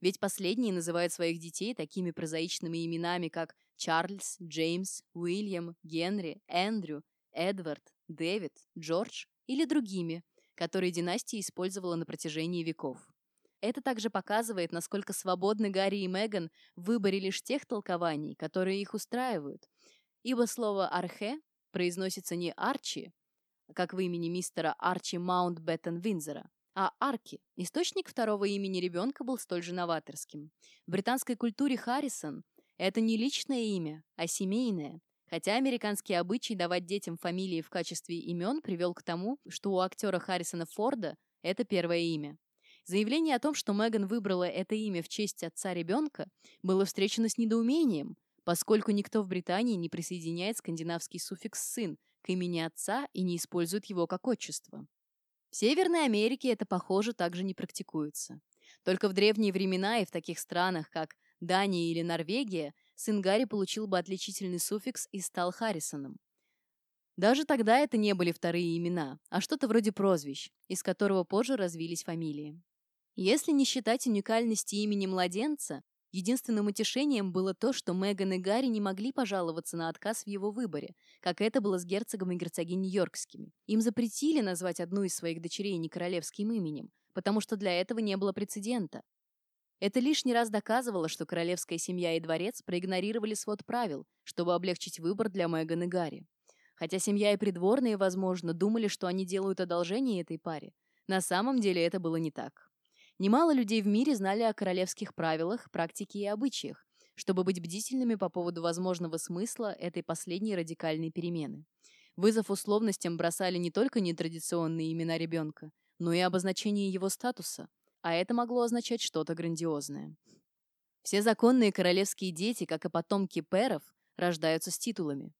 Ведь последние называют своих детей такими прозаичными именами, как Чарльз, Джеймс, Уильям, Генри, Эндрю, Эдвард, Дэвид, Джордж или другими, которые династия использовала на протяжении веков. Это также показывает, насколько свободны Гарри и Меган в выборе лишь тех толкований, которые их устраивают. Ибо слово «архе» произносится не «арчи», как в имени мистера Арчи Маунтбеттен Виндзора, а Арки. Источник второго имени ребенка был столь же новаторским. В британской культуре Харрисон – это не личное имя, а семейное. Хотя американский обычай давать детям фамилии в качестве имен привел к тому, что у актера Харрисона Форда это первое имя. Заявление о том, что Меган выбрала это имя в честь отца ребенка, было встречено с недоумением, поскольку никто в Британии не присоединяет скандинавский суффикс «сын» к имени отца и не использует его как отчество. В Северной Америке это, похоже, также не практикуется. Только в древние времена и в таких странах, как Дания или Норвегия, сын Гарри получил бы отличительный суффикс и стал Харрисоном. Даже тогда это не были вторые имена, а что-то вроде прозвищ, из которого позже развились фамилии. Если не считать уникальности имени младенца, Единственным утешением было то, что Меган и Гарри не могли пожаловаться на отказ в его выборе, как это было с герцогом и герцогиней Йоркскими. Им запретили назвать одну из своих дочерей не королевским именем, потому что для этого не было прецедента. Это лишний раз доказывало, что королевская семья и дворец проигнорировали свод правил, чтобы облегчить выбор для Меган и Гарри. Хотя семья и придворные, возможно, думали, что они делают одолжение этой паре, на самом деле это было не так. Немало людей в мире знали о королевских правилах, практике и обычаях, чтобы быть бдительными по поводу возможного смысла этой последней радикальной перемены. Вызов условностям бросали не только нетрадиционные имена ребенка, но и обозначение его статуса, а это могло означать что-то грандиозное. Все законные королевские дети, как и потомки пэров, рождаются с титулами.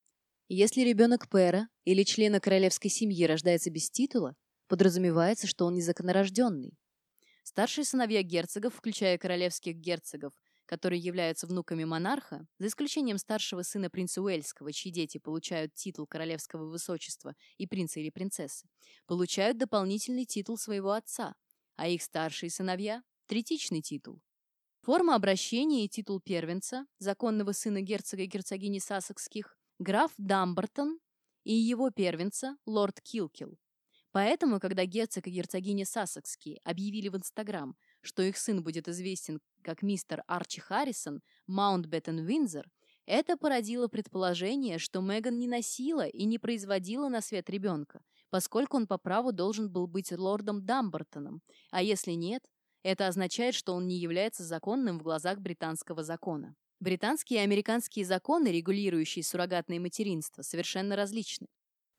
Если ребенок пэра или члена королевской семьи рождается без титула, подразумевается, что он незаконнорожденный. Старшие сыновья герцогов, включая королевских герцогов, которые являются внуками монарха, за исключением старшего сына принца Уэльского, чьи дети получают титул королевского высочества и принца или принцессы, получают дополнительный титул своего отца, а их старшие сыновья – третичный титул. Форма обращения и титул первенца, законного сына герцога и герцогини Сассекских, граф Дамбартон и его первенца, лорд Килкил. Поэтому, когда герцог и герцогиня Сассекские объявили в Инстаграм, что их сын будет известен как мистер Арчи Харрисон, Маунтбеттен Виндзор, это породило предположение, что Меган не носила и не производила на свет ребенка, поскольку он по праву должен был быть лордом Дамбартоном, а если нет, это означает, что он не является законным в глазах британского закона. Британские и американские законы, регулирующие суррогатное материнство, совершенно различны.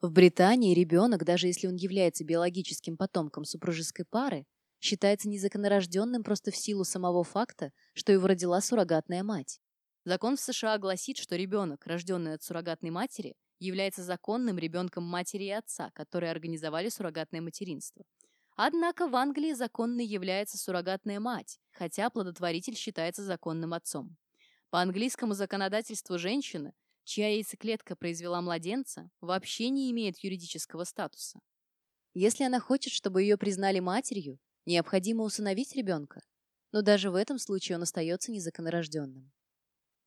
В Британии ребенок, даже если он является биологическим потомком супружеской пары, считается незаконнорожденным просто в силу самого факта, что его родила суррогатная мать. Закон в США гласит, что ребенок, рожденный от суррогатной матери, является законным ребенком матери и отца, которые организовали суррогатное материнство. Однако в Англии законной является суррогатная мать, хотя плодотворитель считается законным отцом. По английскому законодательству женщина, чья яйцеклетка произвела младенца, вообще не имеет юридического статуса. Если она хочет, чтобы ее признали матерью, необходимо усыновить ребенка, но даже в этом случае он остается незаконнорожденным.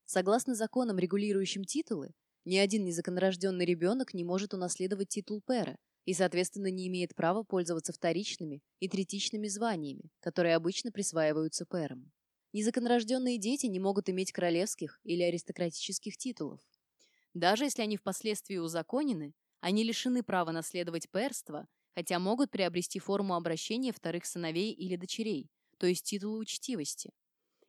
Согласно законам, регулирующим титулы, ни один незаконнорожденный ребенок не может унаследовать титул пера и, соответственно, не имеет права пользоваться вторичными и третичными званиями, которые обычно присваиваются пэрам. Незаконнорожденные дети не могут иметь королевских или аристократических титулов. Даже если они впоследствии узаконены, они лишены права наследовать перство, хотя могут приобрести форму обращения вторых сыновей или дочерей, то есть титулы учтивости.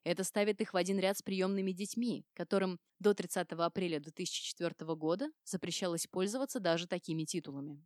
Это ставит их в один ряд с приемными детьми, которым до 30 апреля 2004 года запрещалось пользоваться даже такими титулами.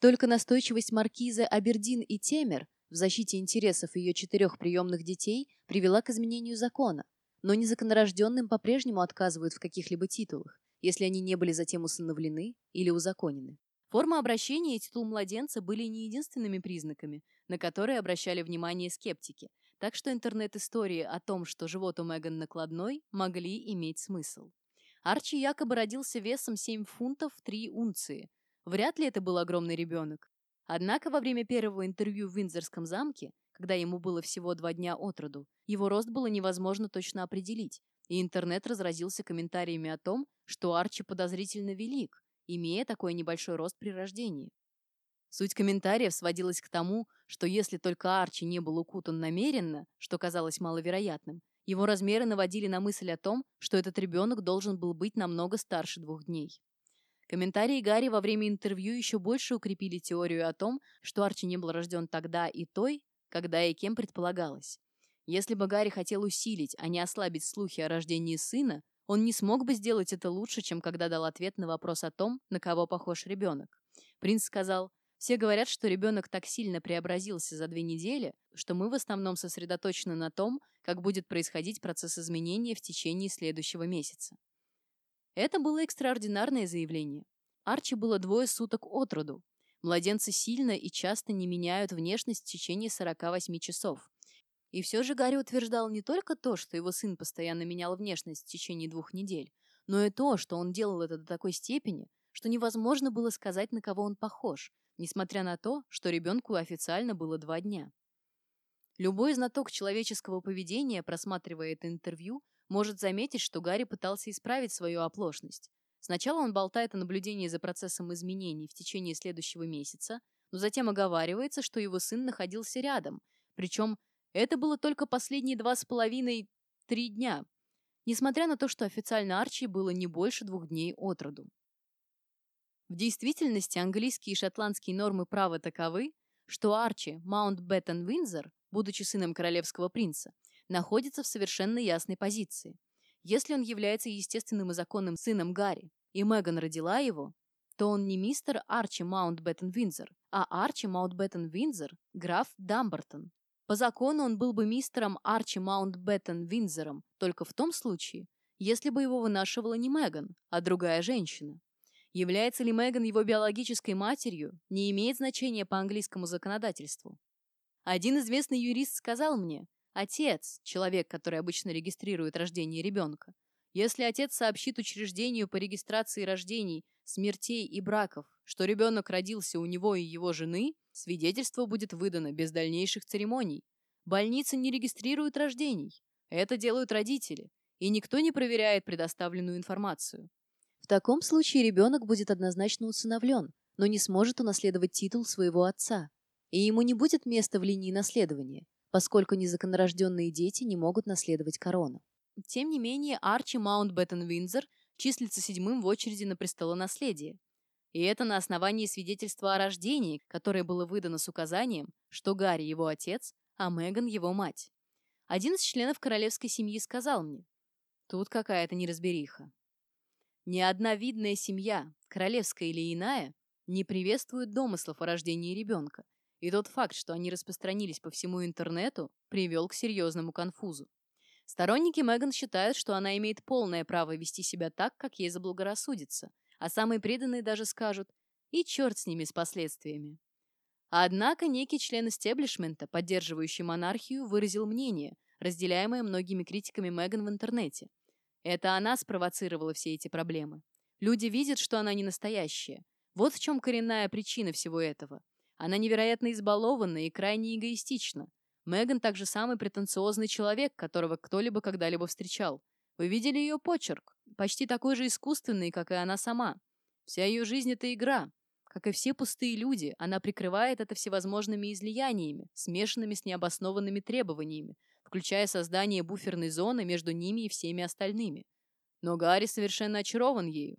Только настойчивость маркизы Абердин и Темер в защите интересов ее четырех приемных детей привела к изменению закона, но незаконнорожденным по-прежнему отказывают в каких-либо титулах, если они не были затем усыновлены или узаконены. Форма обращения и титул младенца были не единственными признаками, на которые обращали внимание скептики, так что интернет-истории о том, что живот у Меган накладной, могли иметь смысл. Арчи якобы родился весом 7 фунтов 3 унции. Вряд ли это был огромный ребенок. Однако во время первого интервью в Виндзорском замке, когда ему было всего два дня от роду, его рост было невозможно точно определить, и интернет разразился комментариями о том, что Арчи подозрительно велик, имея такой небольшой рост при рождении. Суть комментариев сводилась к тому, что если только Арчи не был укутан намеренно, что казалось маловероятным, его размеры наводили на мысль о том, что этот ребенок должен был быть намного старше двух дней. Комментарии Гарри во время интервью еще больше укрепили теорию о том, что Арчи не был рожден тогда и той, когда и кем предполагалось. Если бы Гарри хотел усилить, а не ослабить слухи о рождении сына, он не смог бы сделать это лучше, чем когда дал ответ на вопрос о том, на кого похож ребенок. Принц сказал, «Все говорят, что ребенок так сильно преобразился за две недели, что мы в основном сосредоточены на том, как будет происходить процесс изменения в течение следующего месяца. Это было экстраординарное заявление. Арчи было двое суток от роду. Младенцы сильно и часто не меняют внешность в течение 48 часов. И все же Гарри утверждал не только то, что его сын постоянно менял внешность в течение двух недель, но и то, что он делал это до такой степени, что невозможно было сказать, на кого он похож, несмотря на то, что ребенку официально было два дня. Любой знаток человеческого поведения, просматривая это интервью, может заметить, что Гарри пытался исправить свою оплошность. Сначала он болтает о наблюдении за процессом изменений в течение следующего месяца, но затем оговаривается, что его сын находился рядом, причем это было только последние два с половиной-три дня, несмотря на то, что официально Арчи было не больше двух дней от роду. В действительности английские и шотландские нормы права таковы, что Арчи Маунтбеттен Виндзор, будучи сыном королевского принца, находится в совершенно ясной позиции. Если он является естественным и законным сыном Гарри, и Меган родила его, то он не мистер Арчи Маунтбеттен-Виндзор, а Арчи Маунтбеттен-Виндзор, граф Дамбартон. По закону он был бы мистером Арчи Маунтбеттен Винзором только в том случае, если бы его вынашивала не Меган, а другая женщина. Является ли Меган его биологической матерью, не имеет значения по английскому законодательству. Один известный юрист сказал мне, Отец, человек, который обычно регистрирует рождение ребенка. Если отец сообщит учреждению по регистрации рождений, смертей и браков, что ребенок родился у него и его жены, свидетельство будет выдано без дальнейших церемоний. Больницы не регистрируют рождений. Это делают родители, и никто не проверяет предоставленную информацию. В таком случае ребенок будет однозначно усыновлен, но не сможет унаследовать титул своего отца, и ему не будет места в линии наследования, поскольку незаконнорожденные дети не могут наследовать корону. Тем не менее, Арчи Маунтбеттен-Виндзор числится седьмым в очереди на престолонаследие. И это на основании свидетельства о рождении, которое было выдано с указанием, что Гарри его отец, а Меган его мать. Один из членов королевской семьи сказал мне, тут какая-то неразбериха. Ни одна видная семья, королевская или иная, не приветствует домыслов о рождении ребенка, и тот факт, что они распространились по всему интернету, привел к серьезному конфузу. Сторонники Меган считают, что она имеет полное право вести себя так, как ей заблагорассудится, а самые преданные даже скажут «и черт с ними с последствиями». Однако некий член истеблишмента, поддерживающий монархию, выразил мнение, разделяемое многими критиками Меган в интернете. Это она спровоцировала все эти проблемы. Люди видят, что она не настоящая. Вот в чем коренная причина всего этого. Она невероятно избалована и крайне эгоистична. Меган также самый претенциозный человек, которого кто-либо когда-либо встречал. Вы видели ее почерк? Почти такой же искусственный, как и она сама. Вся ее жизнь — это игра. Как и все пустые люди, она прикрывает это всевозможными излияниями, смешанными с необоснованными требованиями, включая создание буферной зоны между ними и всеми остальными. Но Гарри совершенно очарован ею.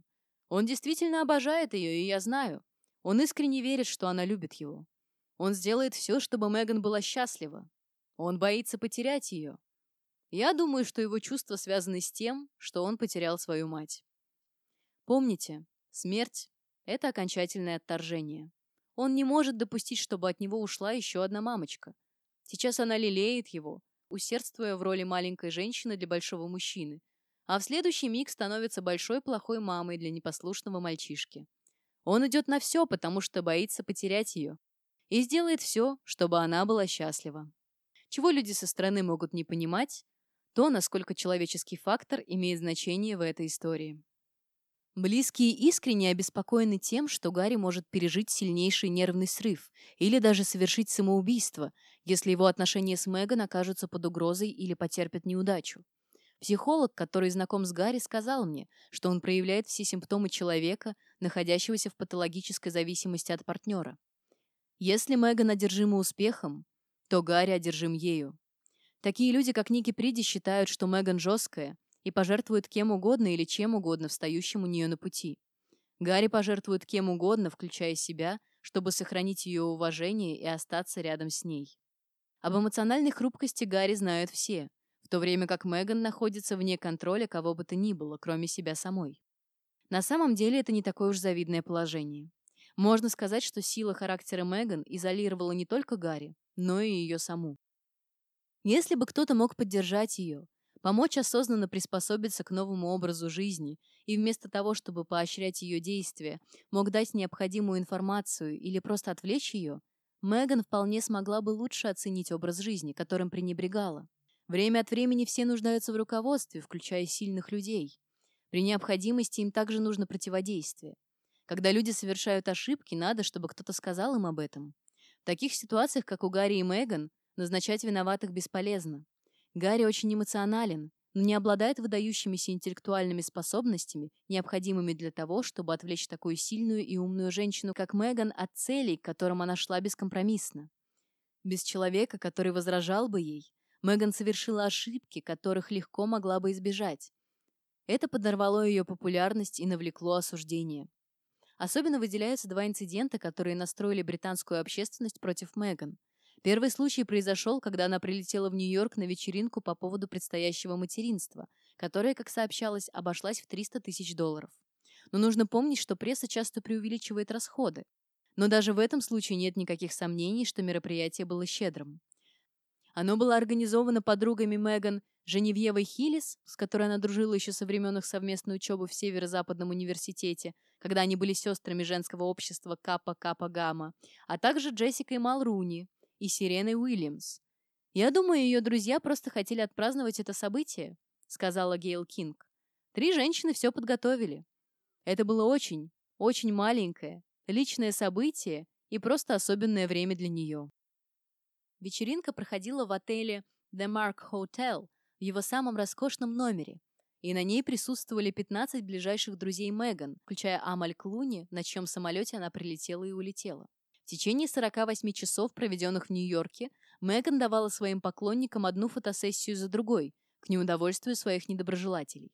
Он действительно обожает ее, и я знаю. Он искренне верит, что она любит его. Он сделает все, чтобы Меган была счастлива. Он боится потерять ее. Я думаю, что его чувства связаны с тем, что он потерял свою мать. Помните, смерть – это окончательное отторжение. Он не может допустить, чтобы от него ушла еще одна мамочка. Сейчас она лелеет его, усердствуя в роли маленькой женщины для большого мужчины, а в следующий миг становится большой плохой мамой для непослушного мальчишки. Он идет на все, потому что боится потерять ее. И сделает все, чтобы она была счастлива. Чего люди со стороны могут не понимать, то, насколько человеческий фактор имеет значение в этой истории. Близкие искренне обеспокоены тем, что Гарри может пережить сильнейший нервный срыв или даже совершить самоубийство, если его отношения с Меган окажутся под угрозой или потерпят неудачу. Психолог, который знаком с Гарри, сказал мне, что он проявляет все симптомы человека, находящегося в патологической зависимости от партнера. Если Меган одержима успехом, то Гарри одержим ею. Такие люди, как Ники Приди, считают, что Меган жесткая и пожертвует кем угодно или чем угодно, встающим у нее на пути. Гарри пожертвует кем угодно, включая себя, чтобы сохранить ее уважение и остаться рядом с ней. Об эмоциональной хрупкости Гарри знают все, в то время как Меган находится вне контроля кого бы то ни было, кроме себя самой. На самом деле это не такое уж завидное положение. Можно сказать, что сила характера Меган изолировала не только Гарри, но и ее саму. Если бы кто-то мог поддержать ее, помочь осознанно приспособиться к новому образу жизни и вместо того, чтобы поощрять ее действия, мог дать необходимую информацию или просто отвлечь ее, Меган вполне смогла бы лучше оценить образ жизни, которым пренебрегала. Время от времени все нуждаются в руководстве, включая сильных людей. При необходимости им также нужно противодействие. Когда люди совершают ошибки, надо, чтобы кто-то сказал им об этом. В таких ситуациях, как у Гарри и Меган, назначать виноватых бесполезно. Гарри очень эмоционален, но не обладает выдающимися интеллектуальными способностями, необходимыми для того, чтобы отвлечь такую сильную и умную женщину, как Меган, от целей, к которым она шла бескомпромиссно. Без человека, который возражал бы ей, Меган совершила ошибки, которых легко могла бы избежать. Это подорвало ее популярность и навлекло осуждение. Особенно выделяются два инцидента, которые настроили британскую общественность против Меган. Первый случай произошел, когда она прилетела в Нью-Йорк на вечеринку по поводу предстоящего материнства, которая, как сообщалось, обошлась в 300 тысяч долларов. Но нужно помнить, что пресса часто преувеличивает расходы. Но даже в этом случае нет никаких сомнений, что мероприятие было щедрым. Оно было организовано подругами Меган Женевьевой Хиллис, с которой она дружила еще со времен их совместной учебы в Северо-Западном университете, когда они были сестрами женского общества Капа Капа Гамма, а также Джессикой Малруни и Сиреной Уильямс. «Я думаю, ее друзья просто хотели отпраздновать это событие», — сказала Гейл Кинг. «Три женщины все подготовили. Это было очень, очень маленькое, личное событие и просто особенное время для нее». Вечеринка проходила в отеле The Mark Hotel в его самом роскошном номере, и на ней присутствовали 15 ближайших друзей Меган, включая Амаль Клуни, на чьем самолете она прилетела и улетела. В течение 48 часов, проведенных в Нью-Йорке, Меган давала своим поклонникам одну фотосессию за другой, к неудовольствию своих недоброжелателей.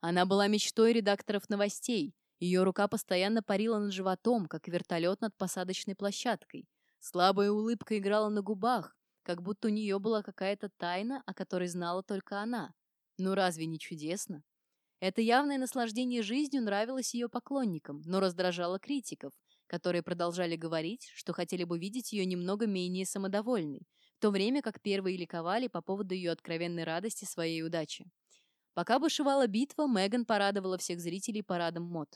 Она была мечтой редакторов новостей, ее рука постоянно парила над животом, как вертолет над посадочной площадкой. Слабая улыбка играла на губах, как будто у нее была какая-то тайна, о которой знала только она. Ну разве не чудесно? Это явное наслаждение жизнью нравилось ее поклонникам, но раздражало критиков, которые продолжали говорить, что хотели бы видеть ее немного менее самодовольной, в то время как первые ликовали по поводу ее откровенной радости своей удачи. Пока бушевала битва, Меган порадовала всех зрителей парадом мод.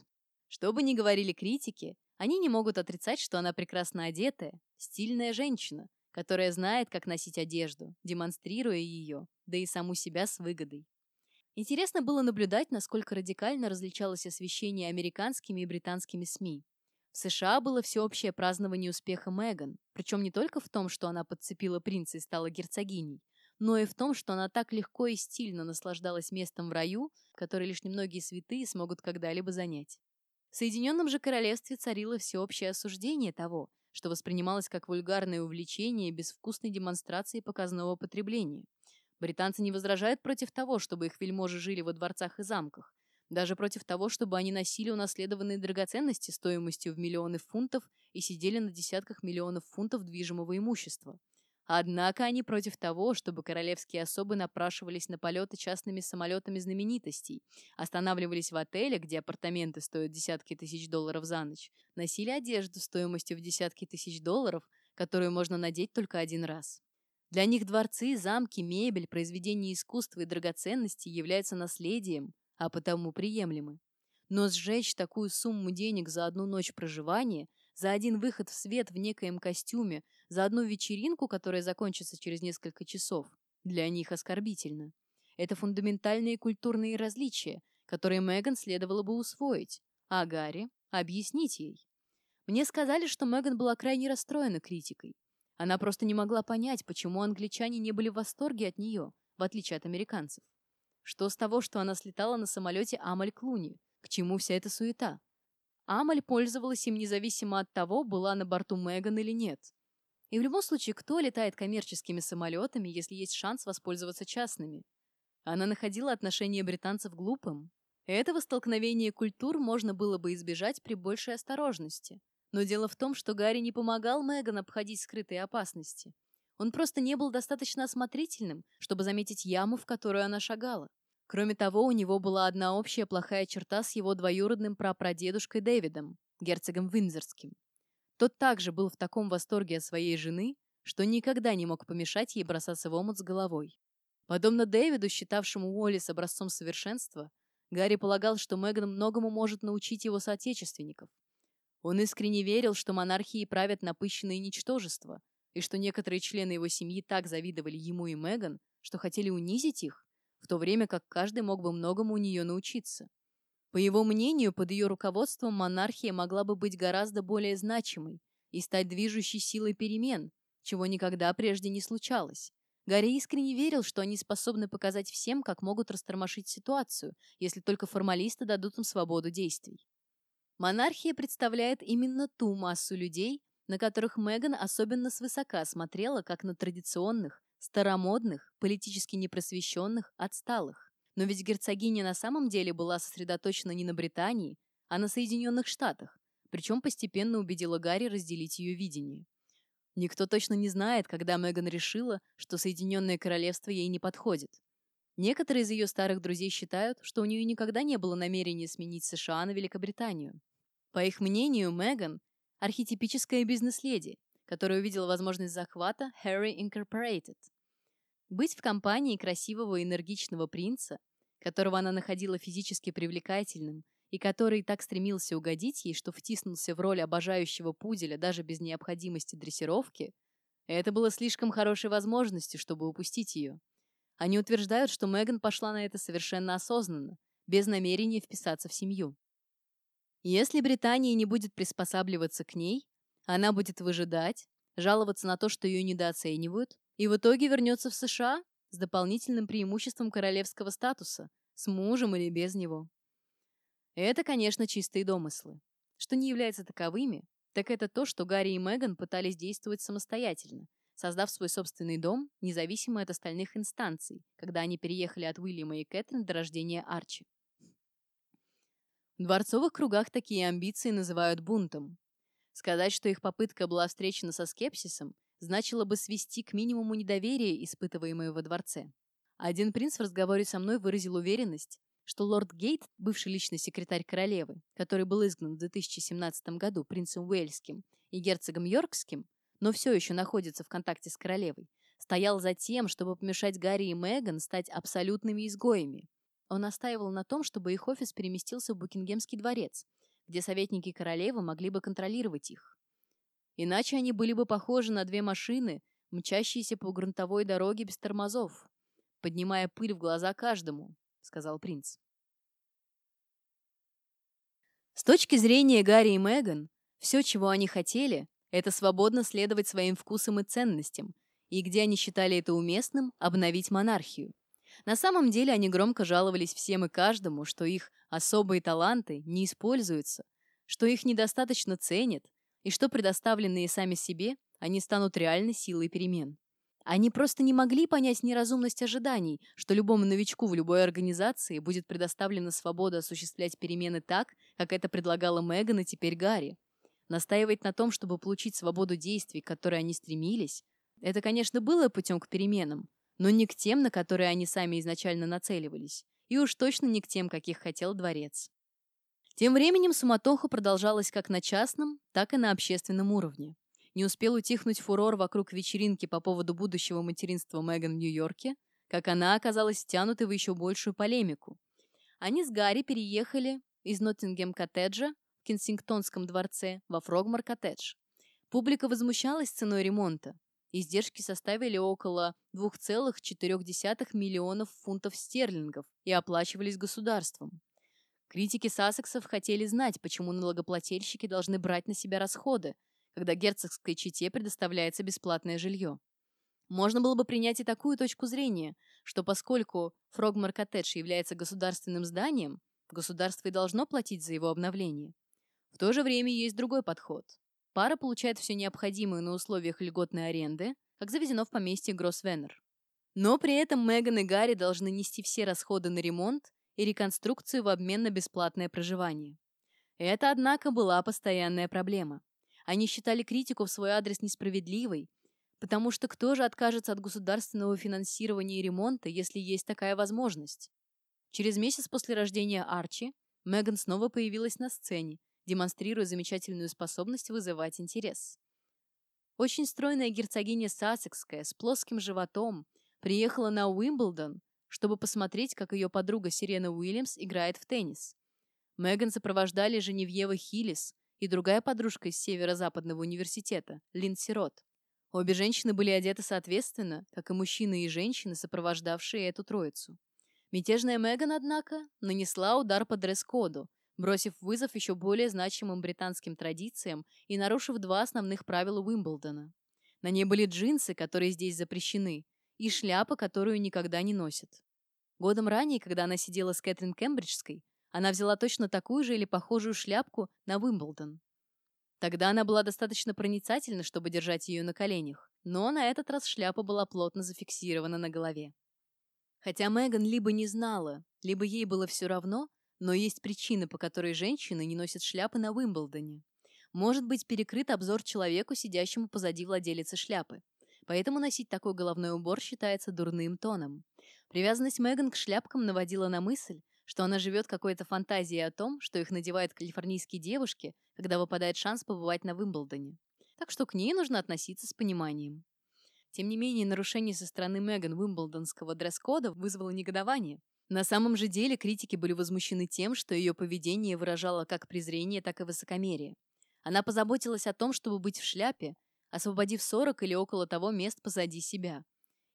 Что бы ни говорили критики, они не могут отрицать, что она прекрасно одетая, стильная женщина, которая знает, как носить одежду, демонстрируя ее, да и саму себя с выгодой. Интересно было наблюдать, насколько радикально различалось освещение американскими и британскими СМИ. В США было всеобщее празднование успеха Меган, причем не только в том, что она подцепила принца и стала герцогиней, но и в том, что она так легко и стильно наслаждалась местом в раю, который лишь немногие святые смогут когда-либо занять. В Соединенном же Королевстве царило всеобщее осуждение того, что воспринималось как вульгарное увлечение безвкусной демонстрации показного потребления. Британцы не возражают против того, чтобы их вельможи жили во дворцах и замках, даже против того, чтобы они носили унаследованные драгоценности стоимостью в миллионы фунтов и сидели на десятках миллионов фунтов движимого имущества. Однако они против того, чтобы королевские особы напрашивались на полеты частными самолетами знаменитостей, останавливались в отеле, где апартаменты стоят десятки тысяч долларов за ночь, носили одежду стоимостью в десятки тысяч долларов, которую можно надеть только один раз. Для них дворцы, замки, мебель, произведения искусства и драгоценности являются наследием, а потому приемлемы. Но сжечь такую сумму денег за одну ночь проживания, за один выход в свет в некоем костюме, за одну вечеринку, которая закончится через несколько часов, для них оскорбительно. Это фундаментальные культурные различия, которые Меган следовало бы усвоить, а Гарри – объяснить ей. Мне сказали, что Меган была крайне расстроена критикой. Она просто не могла понять, почему англичане не были в восторге от нее, в отличие от американцев. Что с того, что она слетала на самолете Амаль Клуни? К чему вся эта суета? Амаль пользовалась им независимо от того, была на борту Меган или нет. И в любом случае, кто летает коммерческими самолетами, если есть шанс воспользоваться частными? Она находила отношение британцев глупым. Этого столкновения культур можно было бы избежать при большей осторожности. Но дело в том, что Гарри не помогал Меган обходить скрытые опасности. Он просто не был достаточно осмотрительным, чтобы заметить яму, в которую она шагала. Кроме того, у него была одна общая плохая черта с его двоюродным прапрадедушкой Дэвидом, герцогом Виндзорским. Тот также был в таком восторге от своей жены, что никогда не мог помешать ей бросаться в омут с головой. Подобно Дэвиду, считавшему Уоллес образцом совершенства, Гарри полагал, что Меган многому может научить его соотечественников. Он искренне верил, что монархии правят напыщенные ничтожества, и что некоторые члены его семьи так завидовали ему и Меган, что хотели унизить их, в то время как каждый мог бы многому у нее научиться. По его мнению, под ее руководством монархия могла бы быть гораздо более значимой и стать движущей силой перемен, чего никогда прежде не случалось. Гарри искренне верил, что они способны показать всем, как могут растормошить ситуацию, если только формалисты дадут им свободу действий. Монархия представляет именно ту массу людей, на которых Меган особенно свысока смотрела, как на традиционных, старомодных, политически непросвещенных, отсталых. Но ведь герцогиня на самом деле была сосредоточена не на Британии, а на Соединенных Штатах, причем постепенно убедила Гарри разделить ее видение. Никто точно не знает, когда Меган решила, что Соединенное Королевство ей не подходит. Некоторые из ее старых друзей считают, что у нее никогда не было намерения сменить США на Великобританию. По их мнению, Меган – архетипическая бизнес-леди, которая увидела возможность захвата Harry Incorporated. Быть в компании красивого и энергичного принца, которого она находила физически привлекательным и который так стремился угодить ей, что втиснулся в роль обожающего пуделя даже без необходимости дрессировки, Это было слишком хорошей возможностью, чтобы упустить ее. Они утверждают, что Меган пошла на это совершенно осознанно, без намерения вписаться в семью. Если Британия не будет приспосабливаться к ней, она будет выжидать, жаловаться на то, что ее недооценивают, и в итоге вернется в США с дополнительным преимуществом королевского статуса, с мужем или без него. Это, конечно, чистые домыслы. Что не является таковыми, так это то, что Гарри и Меган пытались действовать самостоятельно, создав свой собственный дом, независимо от остальных инстанций, когда они переехали от Уильяма и Кэтрин до рождения Арчи. В дворцовых кругах такие амбиции называют бунтом. Сказать, что их попытка была встречена со скепсисом, значило бы свести к минимуму недоверие, испытываемое во дворце. Один принц в разговоре со мной выразил уверенность, что лорд Гейт, бывший личный секретарь королевы, который был изгнан в 2017 году принцем Уэльским и герцогом Йоркским, но все еще находится в контакте с королевой, стоял за тем, чтобы помешать Гарри и Меган стать абсолютными изгоями. Он настаивал на том, чтобы их офис переместился в Букингемский дворец, где советники королевы могли бы контролировать их. Иначе они были бы похожи на две машины, мчащиеся по грунтовой дороге без тормозов, поднимая пыль в глаза каждому, сказал принц. С точки зрения Гарри и Меган, все, чего они хотели, это свободно следовать своим вкусам и ценностям, и где они считали это уместным, обновить монархию. На самом деле они громко жаловались всем и каждому, что их особые таланты не используются, что их недостаточно ценят, и что предоставленные сами себе, они станут реальной силой перемен. Они просто не могли понять неразумность ожиданий, что любому новичку в любой организации будет предоставлена свобода осуществлять перемены так, как это предлагала Меган и теперь Гарри. Настаивать на том, чтобы получить свободу действий, к которой они стремились, это, конечно, было путем к переменам, но не к тем, на которые они сами изначально нацеливались, и уж точно не к тем, каких хотел дворец. Тем временем суматоха продолжалась как на частном, так и на общественном уровне. Не успел утихнуть фурор вокруг вечеринки по поводу будущего материнства Меган в Нью-Йорке, как она оказалась втянутой в еще большую полемику. Они с Гарри переехали из Ноттингем-коттеджа в Кенсингтонском дворце во Фрогмар-коттедж. Публика возмущалась ценой ремонта. Издержки составили около 2,4 миллионов фунтов стерлингов и оплачивались государством. Критики Сассексов хотели знать, почему налогоплательщики должны брать на себя расходы, когда герцогской чете предоставляется бесплатное жилье. Можно было бы принять и такую точку зрения, что поскольку Фрогмар Коттедж является государственным зданием, государство и должно платить за его обновление. В то же время есть другой подход. Пара получает все необходимое на условиях льготной аренды, как завезено в поместье Гроссвеннер. Но при этом Меган и Гарри должны нести все расходы на ремонт и реконструкцию в обмен на бесплатное проживание. Это, однако, была постоянная проблема. Они считали критику в свой адрес несправедливой, потому что кто же откажется от государственного финансирования и ремонта, если есть такая возможность? Через месяц после рождения Арчи Меган снова появилась на сцене, демонстрируя замечательную способность вызывать интерес. Очень стройная герцогиня Сассекская с плоским животом приехала на Уимблдон чтобы посмотреть, как ее подруга Сирена Уильямс играет в теннис. Меган сопровождали Женевьева Хиллис и другая подружка из Северо-Западного университета, Линдси Рот. Обе женщины были одеты соответственно, как и мужчины и женщины, сопровождавшие эту троицу. Мятежная Меган, однако, нанесла удар по дресс-коду, бросив вызов еще более значимым британским традициям и нарушив два основных правила Уимблдона. На ней были джинсы, которые здесь запрещены, и шляпа, которую никогда не носит. Годом ранее, когда она сидела с Кэтрин Кембриджской, она взяла точно такую же или похожую шляпку на Уимблдон. Тогда она была достаточно проницательна, чтобы держать ее на коленях, но на этот раз шляпа была плотно зафиксирована на голове. Хотя Меган либо не знала, либо ей было все равно, но есть причины, по которой женщины не носят шляпы на Уимблдоне. Может быть перекрыт обзор человеку, сидящему позади владелицы шляпы поэтому носить такой головной убор считается дурным тоном. Привязанность Меган к шляпкам наводила на мысль, что она живет какой-то фантазией о том, что их надевают калифорнийские девушки, когда выпадает шанс побывать на Вимблдоне. Так что к ней нужно относиться с пониманием. Тем не менее, нарушение со стороны Меган Уимблдонского дресс-кода вызвало негодование. На самом же деле критики были возмущены тем, что ее поведение выражало как презрение, так и высокомерие. Она позаботилась о том, чтобы быть в шляпе, освободив 40 или около того мест позади себя.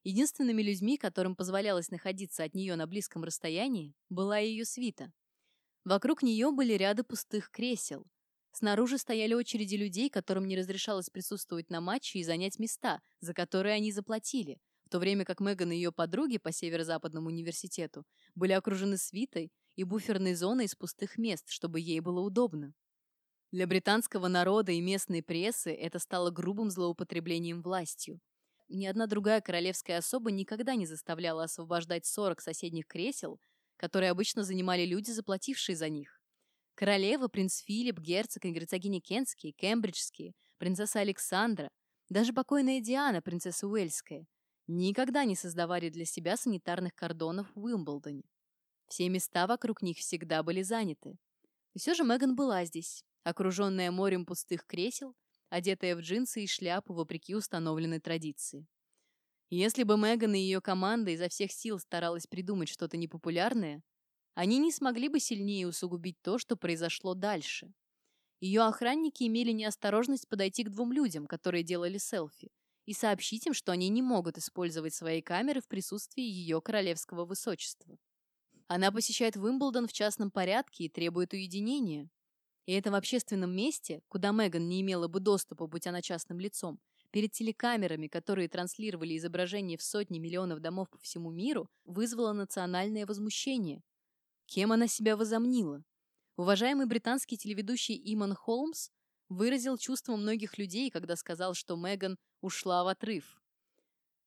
Единственными людьми, которым позволялось находиться от нее на близком расстоянии, была ее свита. Вокруг нее были ряды пустых кресел. Снаружи стояли очереди людей, которым не разрешалось присутствовать на матче и занять места, за которые они заплатили, то время как Меган и ее подруги по Северо-Западному университету были окружены свитой и буферной зоной из пустых мест, чтобы ей было удобно. Для британского народа и местной прессы это стало грубым злоупотреблением властью. Ни одна другая королевская особа никогда не заставляла освобождать 40 соседних кресел, которые обычно занимали люди, заплатившие за них. Королева, принц Филипп, герцог и герцогиня Кентские, Кембриджские, принцесса Александра, даже покойная Диана, принцесса Уэльская, никогда не создавали для себя санитарных кордонов в Уимблдоне. Все места вокруг них всегда были заняты. И все же Меган была здесь, окруженная морем пустых кресел, одетая в джинсы и шляпу вопреки установленной традиции. Если бы Меган и ее команда изо всех сил старалась придумать что-то непопулярное, они не смогли бы сильнее усугубить то, что произошло дальше. Ее охранники имели неосторожность подойти к двум людям, которые делали селфи, и сообщить им, что они не могут использовать свои камеры в присутствии ее королевского высочества. Она посещает Уимблдон в частном порядке и требует уединения. И это в общественном месте, куда Меган не имела бы доступа, будь она частным лицом, перед телекамерами, которые транслировали изображения в сотни миллионов домов по всему миру, вызвало национальное возмущение. Кем она себя возомнила? Уважаемый британский телеведущий Иман Холмс выразил чувства многих людей, когда сказал, что Меган ушла в отрыв.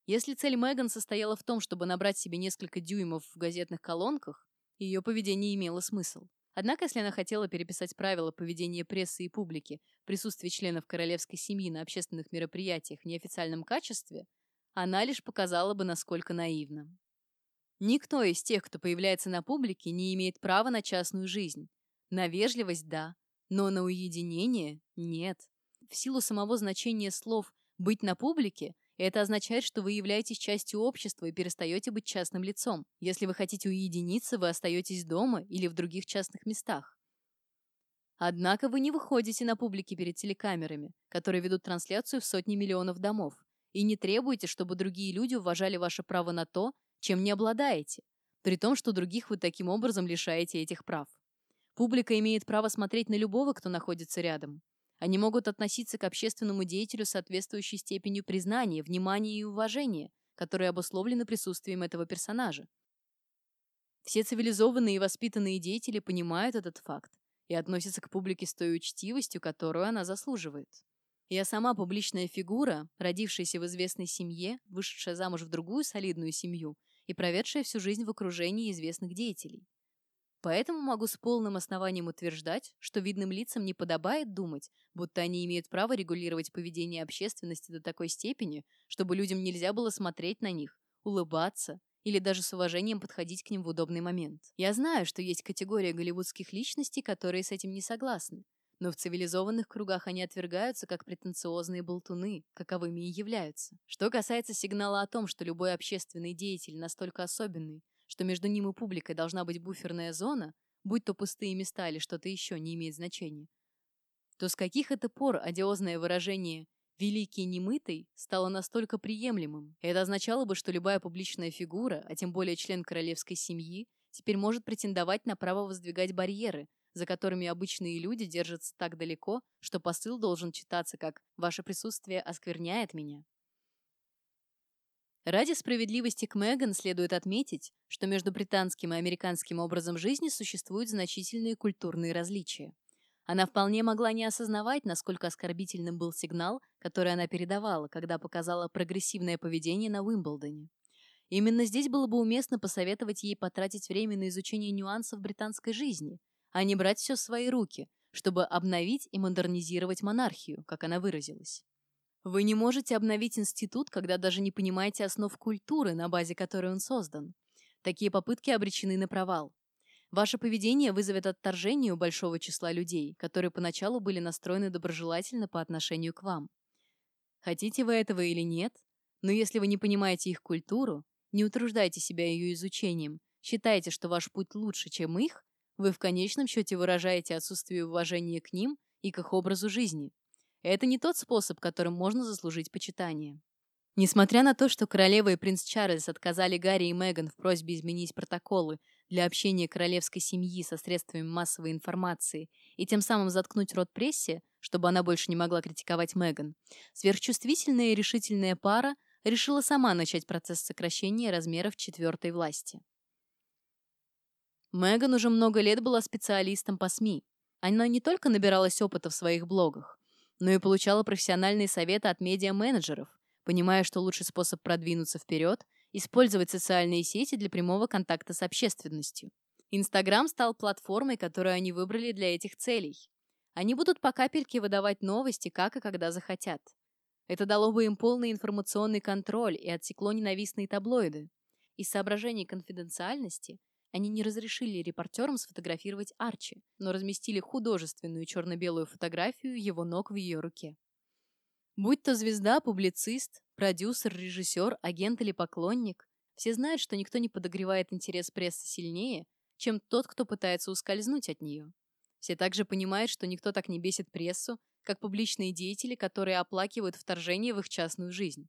Если цель Меган состояла в том, чтобы набрать себе несколько дюймов в газетных колонках, ее поведение имело смысл. Однако, если она хотела переписать правила поведения прессы и публики в присутствии членов королевской семьи на общественных мероприятиях в неофициальном качестве, она лишь показала бы, насколько наивна. Никто из тех, кто появляется на публике, не имеет права на частную жизнь. На вежливость – да, но на уединение – нет. В силу самого значения слов «быть на публике» Это означает, что вы являетесь частью общества и перестаете быть частным лицом. Если вы хотите уединиться, вы остаетесь дома или в других частных местах. Однако вы не выходите на публике перед телекамерами, которые ведут трансляцию в сотни миллионов домов, и не требуете, чтобы другие люди уважали ваше право на то, чем не обладаете, при том, что других вы таким образом лишаете этих прав. Публика имеет право смотреть на любого, кто находится рядом, они могут относиться к общественному деятелю соответствующей степенью признания, внимания и уважения, которые обусловлены присутствием этого персонажа. Все цивилизованные и воспитанные деятели понимают этот факт и относятся к публике с той учтивостью, которую она заслуживает. Я сама публичная фигура, родившаяся в известной семье, вышедшая замуж в другую солидную семью и проведшая всю жизнь в окружении известных деятелей. Поэтому могу с полным основанием утверждать, что видным лицам не подобает думать, будто они имеют право регулировать поведение общественности до такой степени, чтобы людям нельзя было смотреть на них, улыбаться или даже с уважением подходить к ним в удобный момент. Я знаю, что есть категория голливудских личностей, которые с этим не согласны, но в цивилизованных кругах они отвергаются как претенциозные болтуны, каковыми и являются. Что касается сигнала о том, что любой общественный деятель настолько особенный, что между ним и публикой должна быть буферная зона, будь то пустые места или что-то еще, не имеет значения, то с каких это пор одиозное выражение «великий немытый» стало настолько приемлемым? Это означало бы, что любая публичная фигура, а тем более член королевской семьи, теперь может претендовать на право воздвигать барьеры, за которыми обычные люди держатся так далеко, что посыл должен читаться как «Ваше присутствие оскверняет меня». Ради справедливости к Меган следует отметить, что между британским и американским образом жизни существуют значительные культурные различия. Она вполне могла не осознавать, насколько оскорбительным был сигнал, который она передавала, когда показала прогрессивное поведение на Уимблдоне. Именно здесь было бы уместно посоветовать ей потратить время на изучение нюансов британской жизни, а не брать все в свои руки, чтобы обновить и модернизировать монархию, как она выразилась. Вы не можете обновить институт, когда даже не понимаете основ культуры, на базе которой он создан. Такие попытки обречены на провал. Ваше поведение вызовет отторжение у большого числа людей, которые поначалу были настроены доброжелательно по отношению к вам. Хотите вы этого или нет, но если вы не понимаете их культуру, не утруждайте себя ее изучением, считаете, что ваш путь лучше, чем их, вы в конечном счете выражаете отсутствие уважения к ним и к их образу жизни. Это не тот способ, которым можно заслужить почитание. Несмотря на то, что королева и принц Чарльз отказали Гарри и Меган в просьбе изменить протоколы для общения королевской семьи со средствами массовой информации и тем самым заткнуть рот прессе, чтобы она больше не могла критиковать Меган, сверхчувствительная и решительная пара решила сама начать процесс сокращения размеров четвертой власти. Меган уже много лет была специалистом по СМИ. Она не только набиралась опыта в своих блогах, но и получала профессиональные советы от медиа-менеджеров, понимая, что лучший способ продвинуться вперед – использовать социальные сети для прямого контакта с общественностью. Инстаграм стал платформой, которую они выбрали для этих целей. Они будут по капельке выдавать новости, как и когда захотят. Это дало бы им полный информационный контроль и отсекло ненавистные таблоиды. Из соображений конфиденциальности они не разрешили репортерам сфотографировать Арчи, но разместили художественную черно-белую фотографию его ног в ее руке. Будь то звезда, публицист, продюсер, режиссер, агент или поклонник, все знают, что никто не подогревает интерес прессы сильнее, чем тот, кто пытается ускользнуть от нее. Все также понимают, что никто так не бесит прессу, как публичные деятели, которые оплакивают вторжение в их частную жизнь.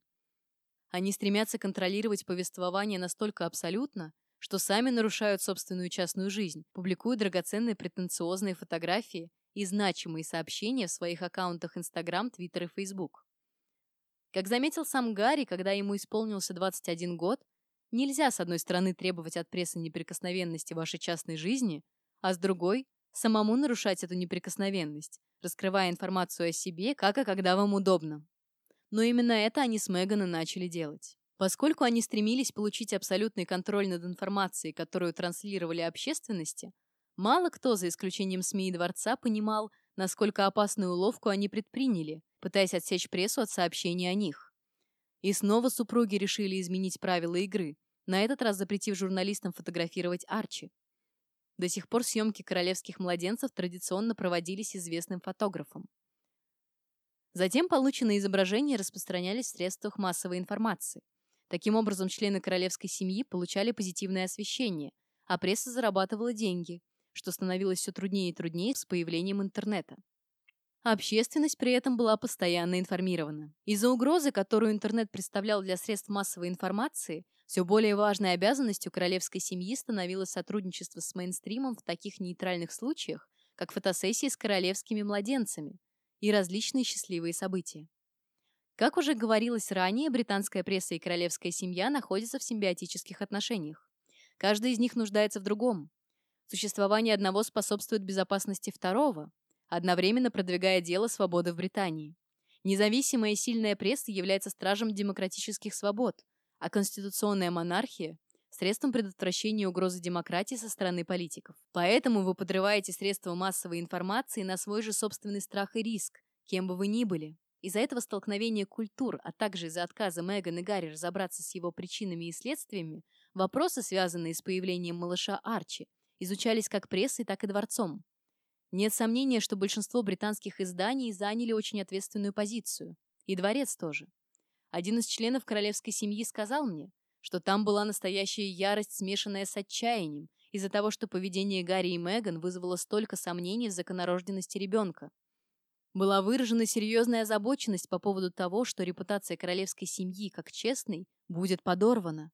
Они стремятся контролировать повествование настолько абсолютно, что сами нарушают собственную частную жизнь, публикуя драгоценные претенциозные фотографии и значимые сообщения в своих аккаунтах Instagram, Twitter и Facebook. Как заметил сам Гарри, когда ему исполнился 21 год, нельзя, с одной стороны, требовать от прессы неприкосновенности вашей частной жизни, а с другой – самому нарушать эту неприкосновенность, раскрывая информацию о себе, как и когда вам удобно. Но именно это они с Меган начали делать. Поскольку они стремились получить абсолютный контроль над информацией, которую транслировали общественности, Мало кто, за исключением СМИ и Дворца, понимал, насколько опасную уловку они предприняли, пытаясь отсечь прессу от сообщений о них. И снова супруги решили изменить правила игры, на этот раз запретив журналистам фотографировать Арчи. До сих пор съемки королевских младенцев традиционно проводились известным фотографом. Затем полученные изображения распространялись в средствах массовой информации. Таким образом, члены королевской семьи получали позитивное освещение, а пресса зарабатывала деньги, что становилось все труднее и труднее с появлением интернета. Общественность при этом была постоянно информирована. Из-за угрозы, которую интернет представлял для средств массовой информации, все более важной обязанностью королевской семьи становилось сотрудничество с мейнстримом в таких нейтральных случаях, как фотосессии с королевскими младенцами и различные счастливые события. Как уже говорилось ранее, британская пресса и королевская семья находятся в симбиотических отношениях. Каждый из них нуждается в другом. Существование одного способствует безопасности второго, одновременно продвигая дело свободы в Британии. Независимая и сильная пресса является стражем демократических свобод, а конституционная монархия – средством предотвращения угрозы демократии со стороны политиков. Поэтому вы подрываете средства массовой информации на свой же собственный страх и риск, кем бы вы ни были. Из-за этого столкновения культур, а также из-за отказа Меган и Гарри разобраться с его причинами и следствиями, вопросы, связанные с появлением малыша Арчи, изучались как прессой, так и дворцом. Нет сомнения, что большинство британских изданий заняли очень ответственную позицию. И дворец тоже. Один из членов королевской семьи сказал мне, что там была настоящая ярость, смешанная с отчаянием, из-за того, что поведение Гарри и Меган вызвало столько сомнений в законорожденности ребенка. Была выражена серьезная озабоченность по поводу того, что репутация королевской семьи, как честной, будет подорвана.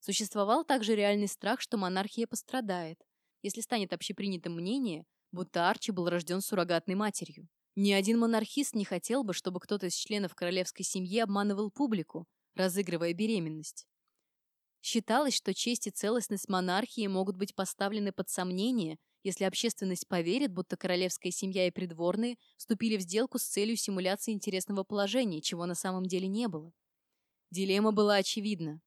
Существовал также реальный страх, что монархия пострадает, если станет общепринятым мнение, будто Арчи был рожден суррогатной матерью. Ни один монархист не хотел бы, чтобы кто-то из членов королевской семьи обманывал публику, разыгрывая беременность. Считалось, что честь и целостность монархии могут быть поставлены под сомнение, если общественность поверит, будто королевская семья и придворные вступили в сделку с целью симуляции интересного положения, чего на самом деле не было. Дилемма была очевидна.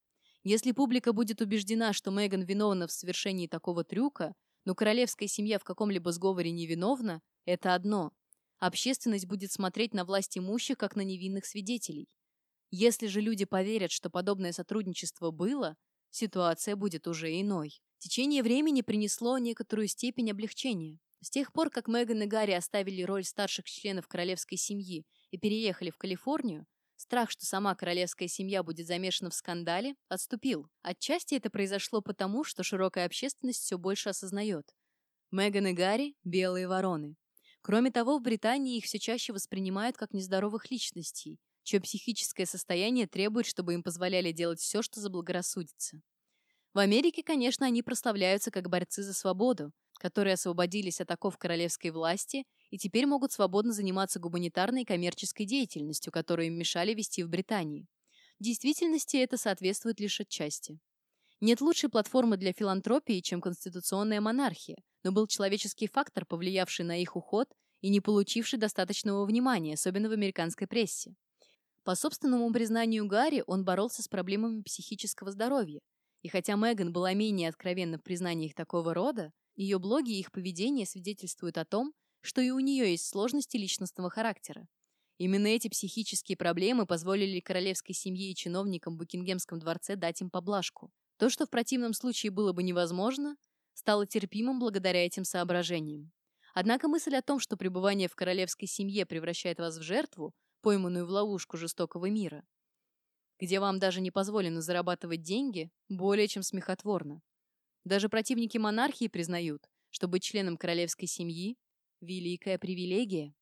Если публика будет убеждена, что Меган виновна в совершении такого трюка, но королевская семья в каком-либо сговоре невиновна, это одно. Общественность будет смотреть на власть имущих, как на невинных свидетелей. Если же люди поверят, что подобное сотрудничество было, ситуация будет уже иной. Течение времени принесло некоторую степень облегчения. С тех пор, как Меган и Гарри оставили роль старших членов королевской семьи и переехали в Калифорнию, Страх, что сама королевская семья будет замешана в скандале, отступил. Отчасти это произошло потому, что широкая общественность все больше осознает. Меган и Гарри – белые вороны. Кроме того, в Британии их все чаще воспринимают как нездоровых личностей, чье психическое состояние требует, чтобы им позволяли делать все, что заблагорассудится. В Америке, конечно, они прославляются как борцы за свободу, которые освободились от оков королевской власти и теперь могут свободно заниматься гуманитарной и коммерческой деятельностью, которую им мешали вести в Британии. В действительности это соответствует лишь отчасти. Нет лучшей платформы для филантропии, чем конституционная монархия, но был человеческий фактор, повлиявший на их уход и не получивший достаточного внимания, особенно в американской прессе. По собственному признанию Гарри, он боролся с проблемами психического здоровья, и хотя Меган была менее откровенна в признаниях такого рода, ее блоги и их поведение свидетельствуют о том, что и у нее есть сложности личностного характера. Именно эти психические проблемы позволили королевской семье и чиновникам в Букингемском дворце дать им поблажку. То, что в противном случае было бы невозможно, стало терпимым благодаря этим соображениям. Однако мысль о том, что пребывание в королевской семье превращает вас в жертву, пойманную в ловушку жестокого мира, где вам даже не позволено зарабатывать деньги, более чем смехотворно. Даже противники монархии признают, что быть членом королевской семьи – великая привилегия.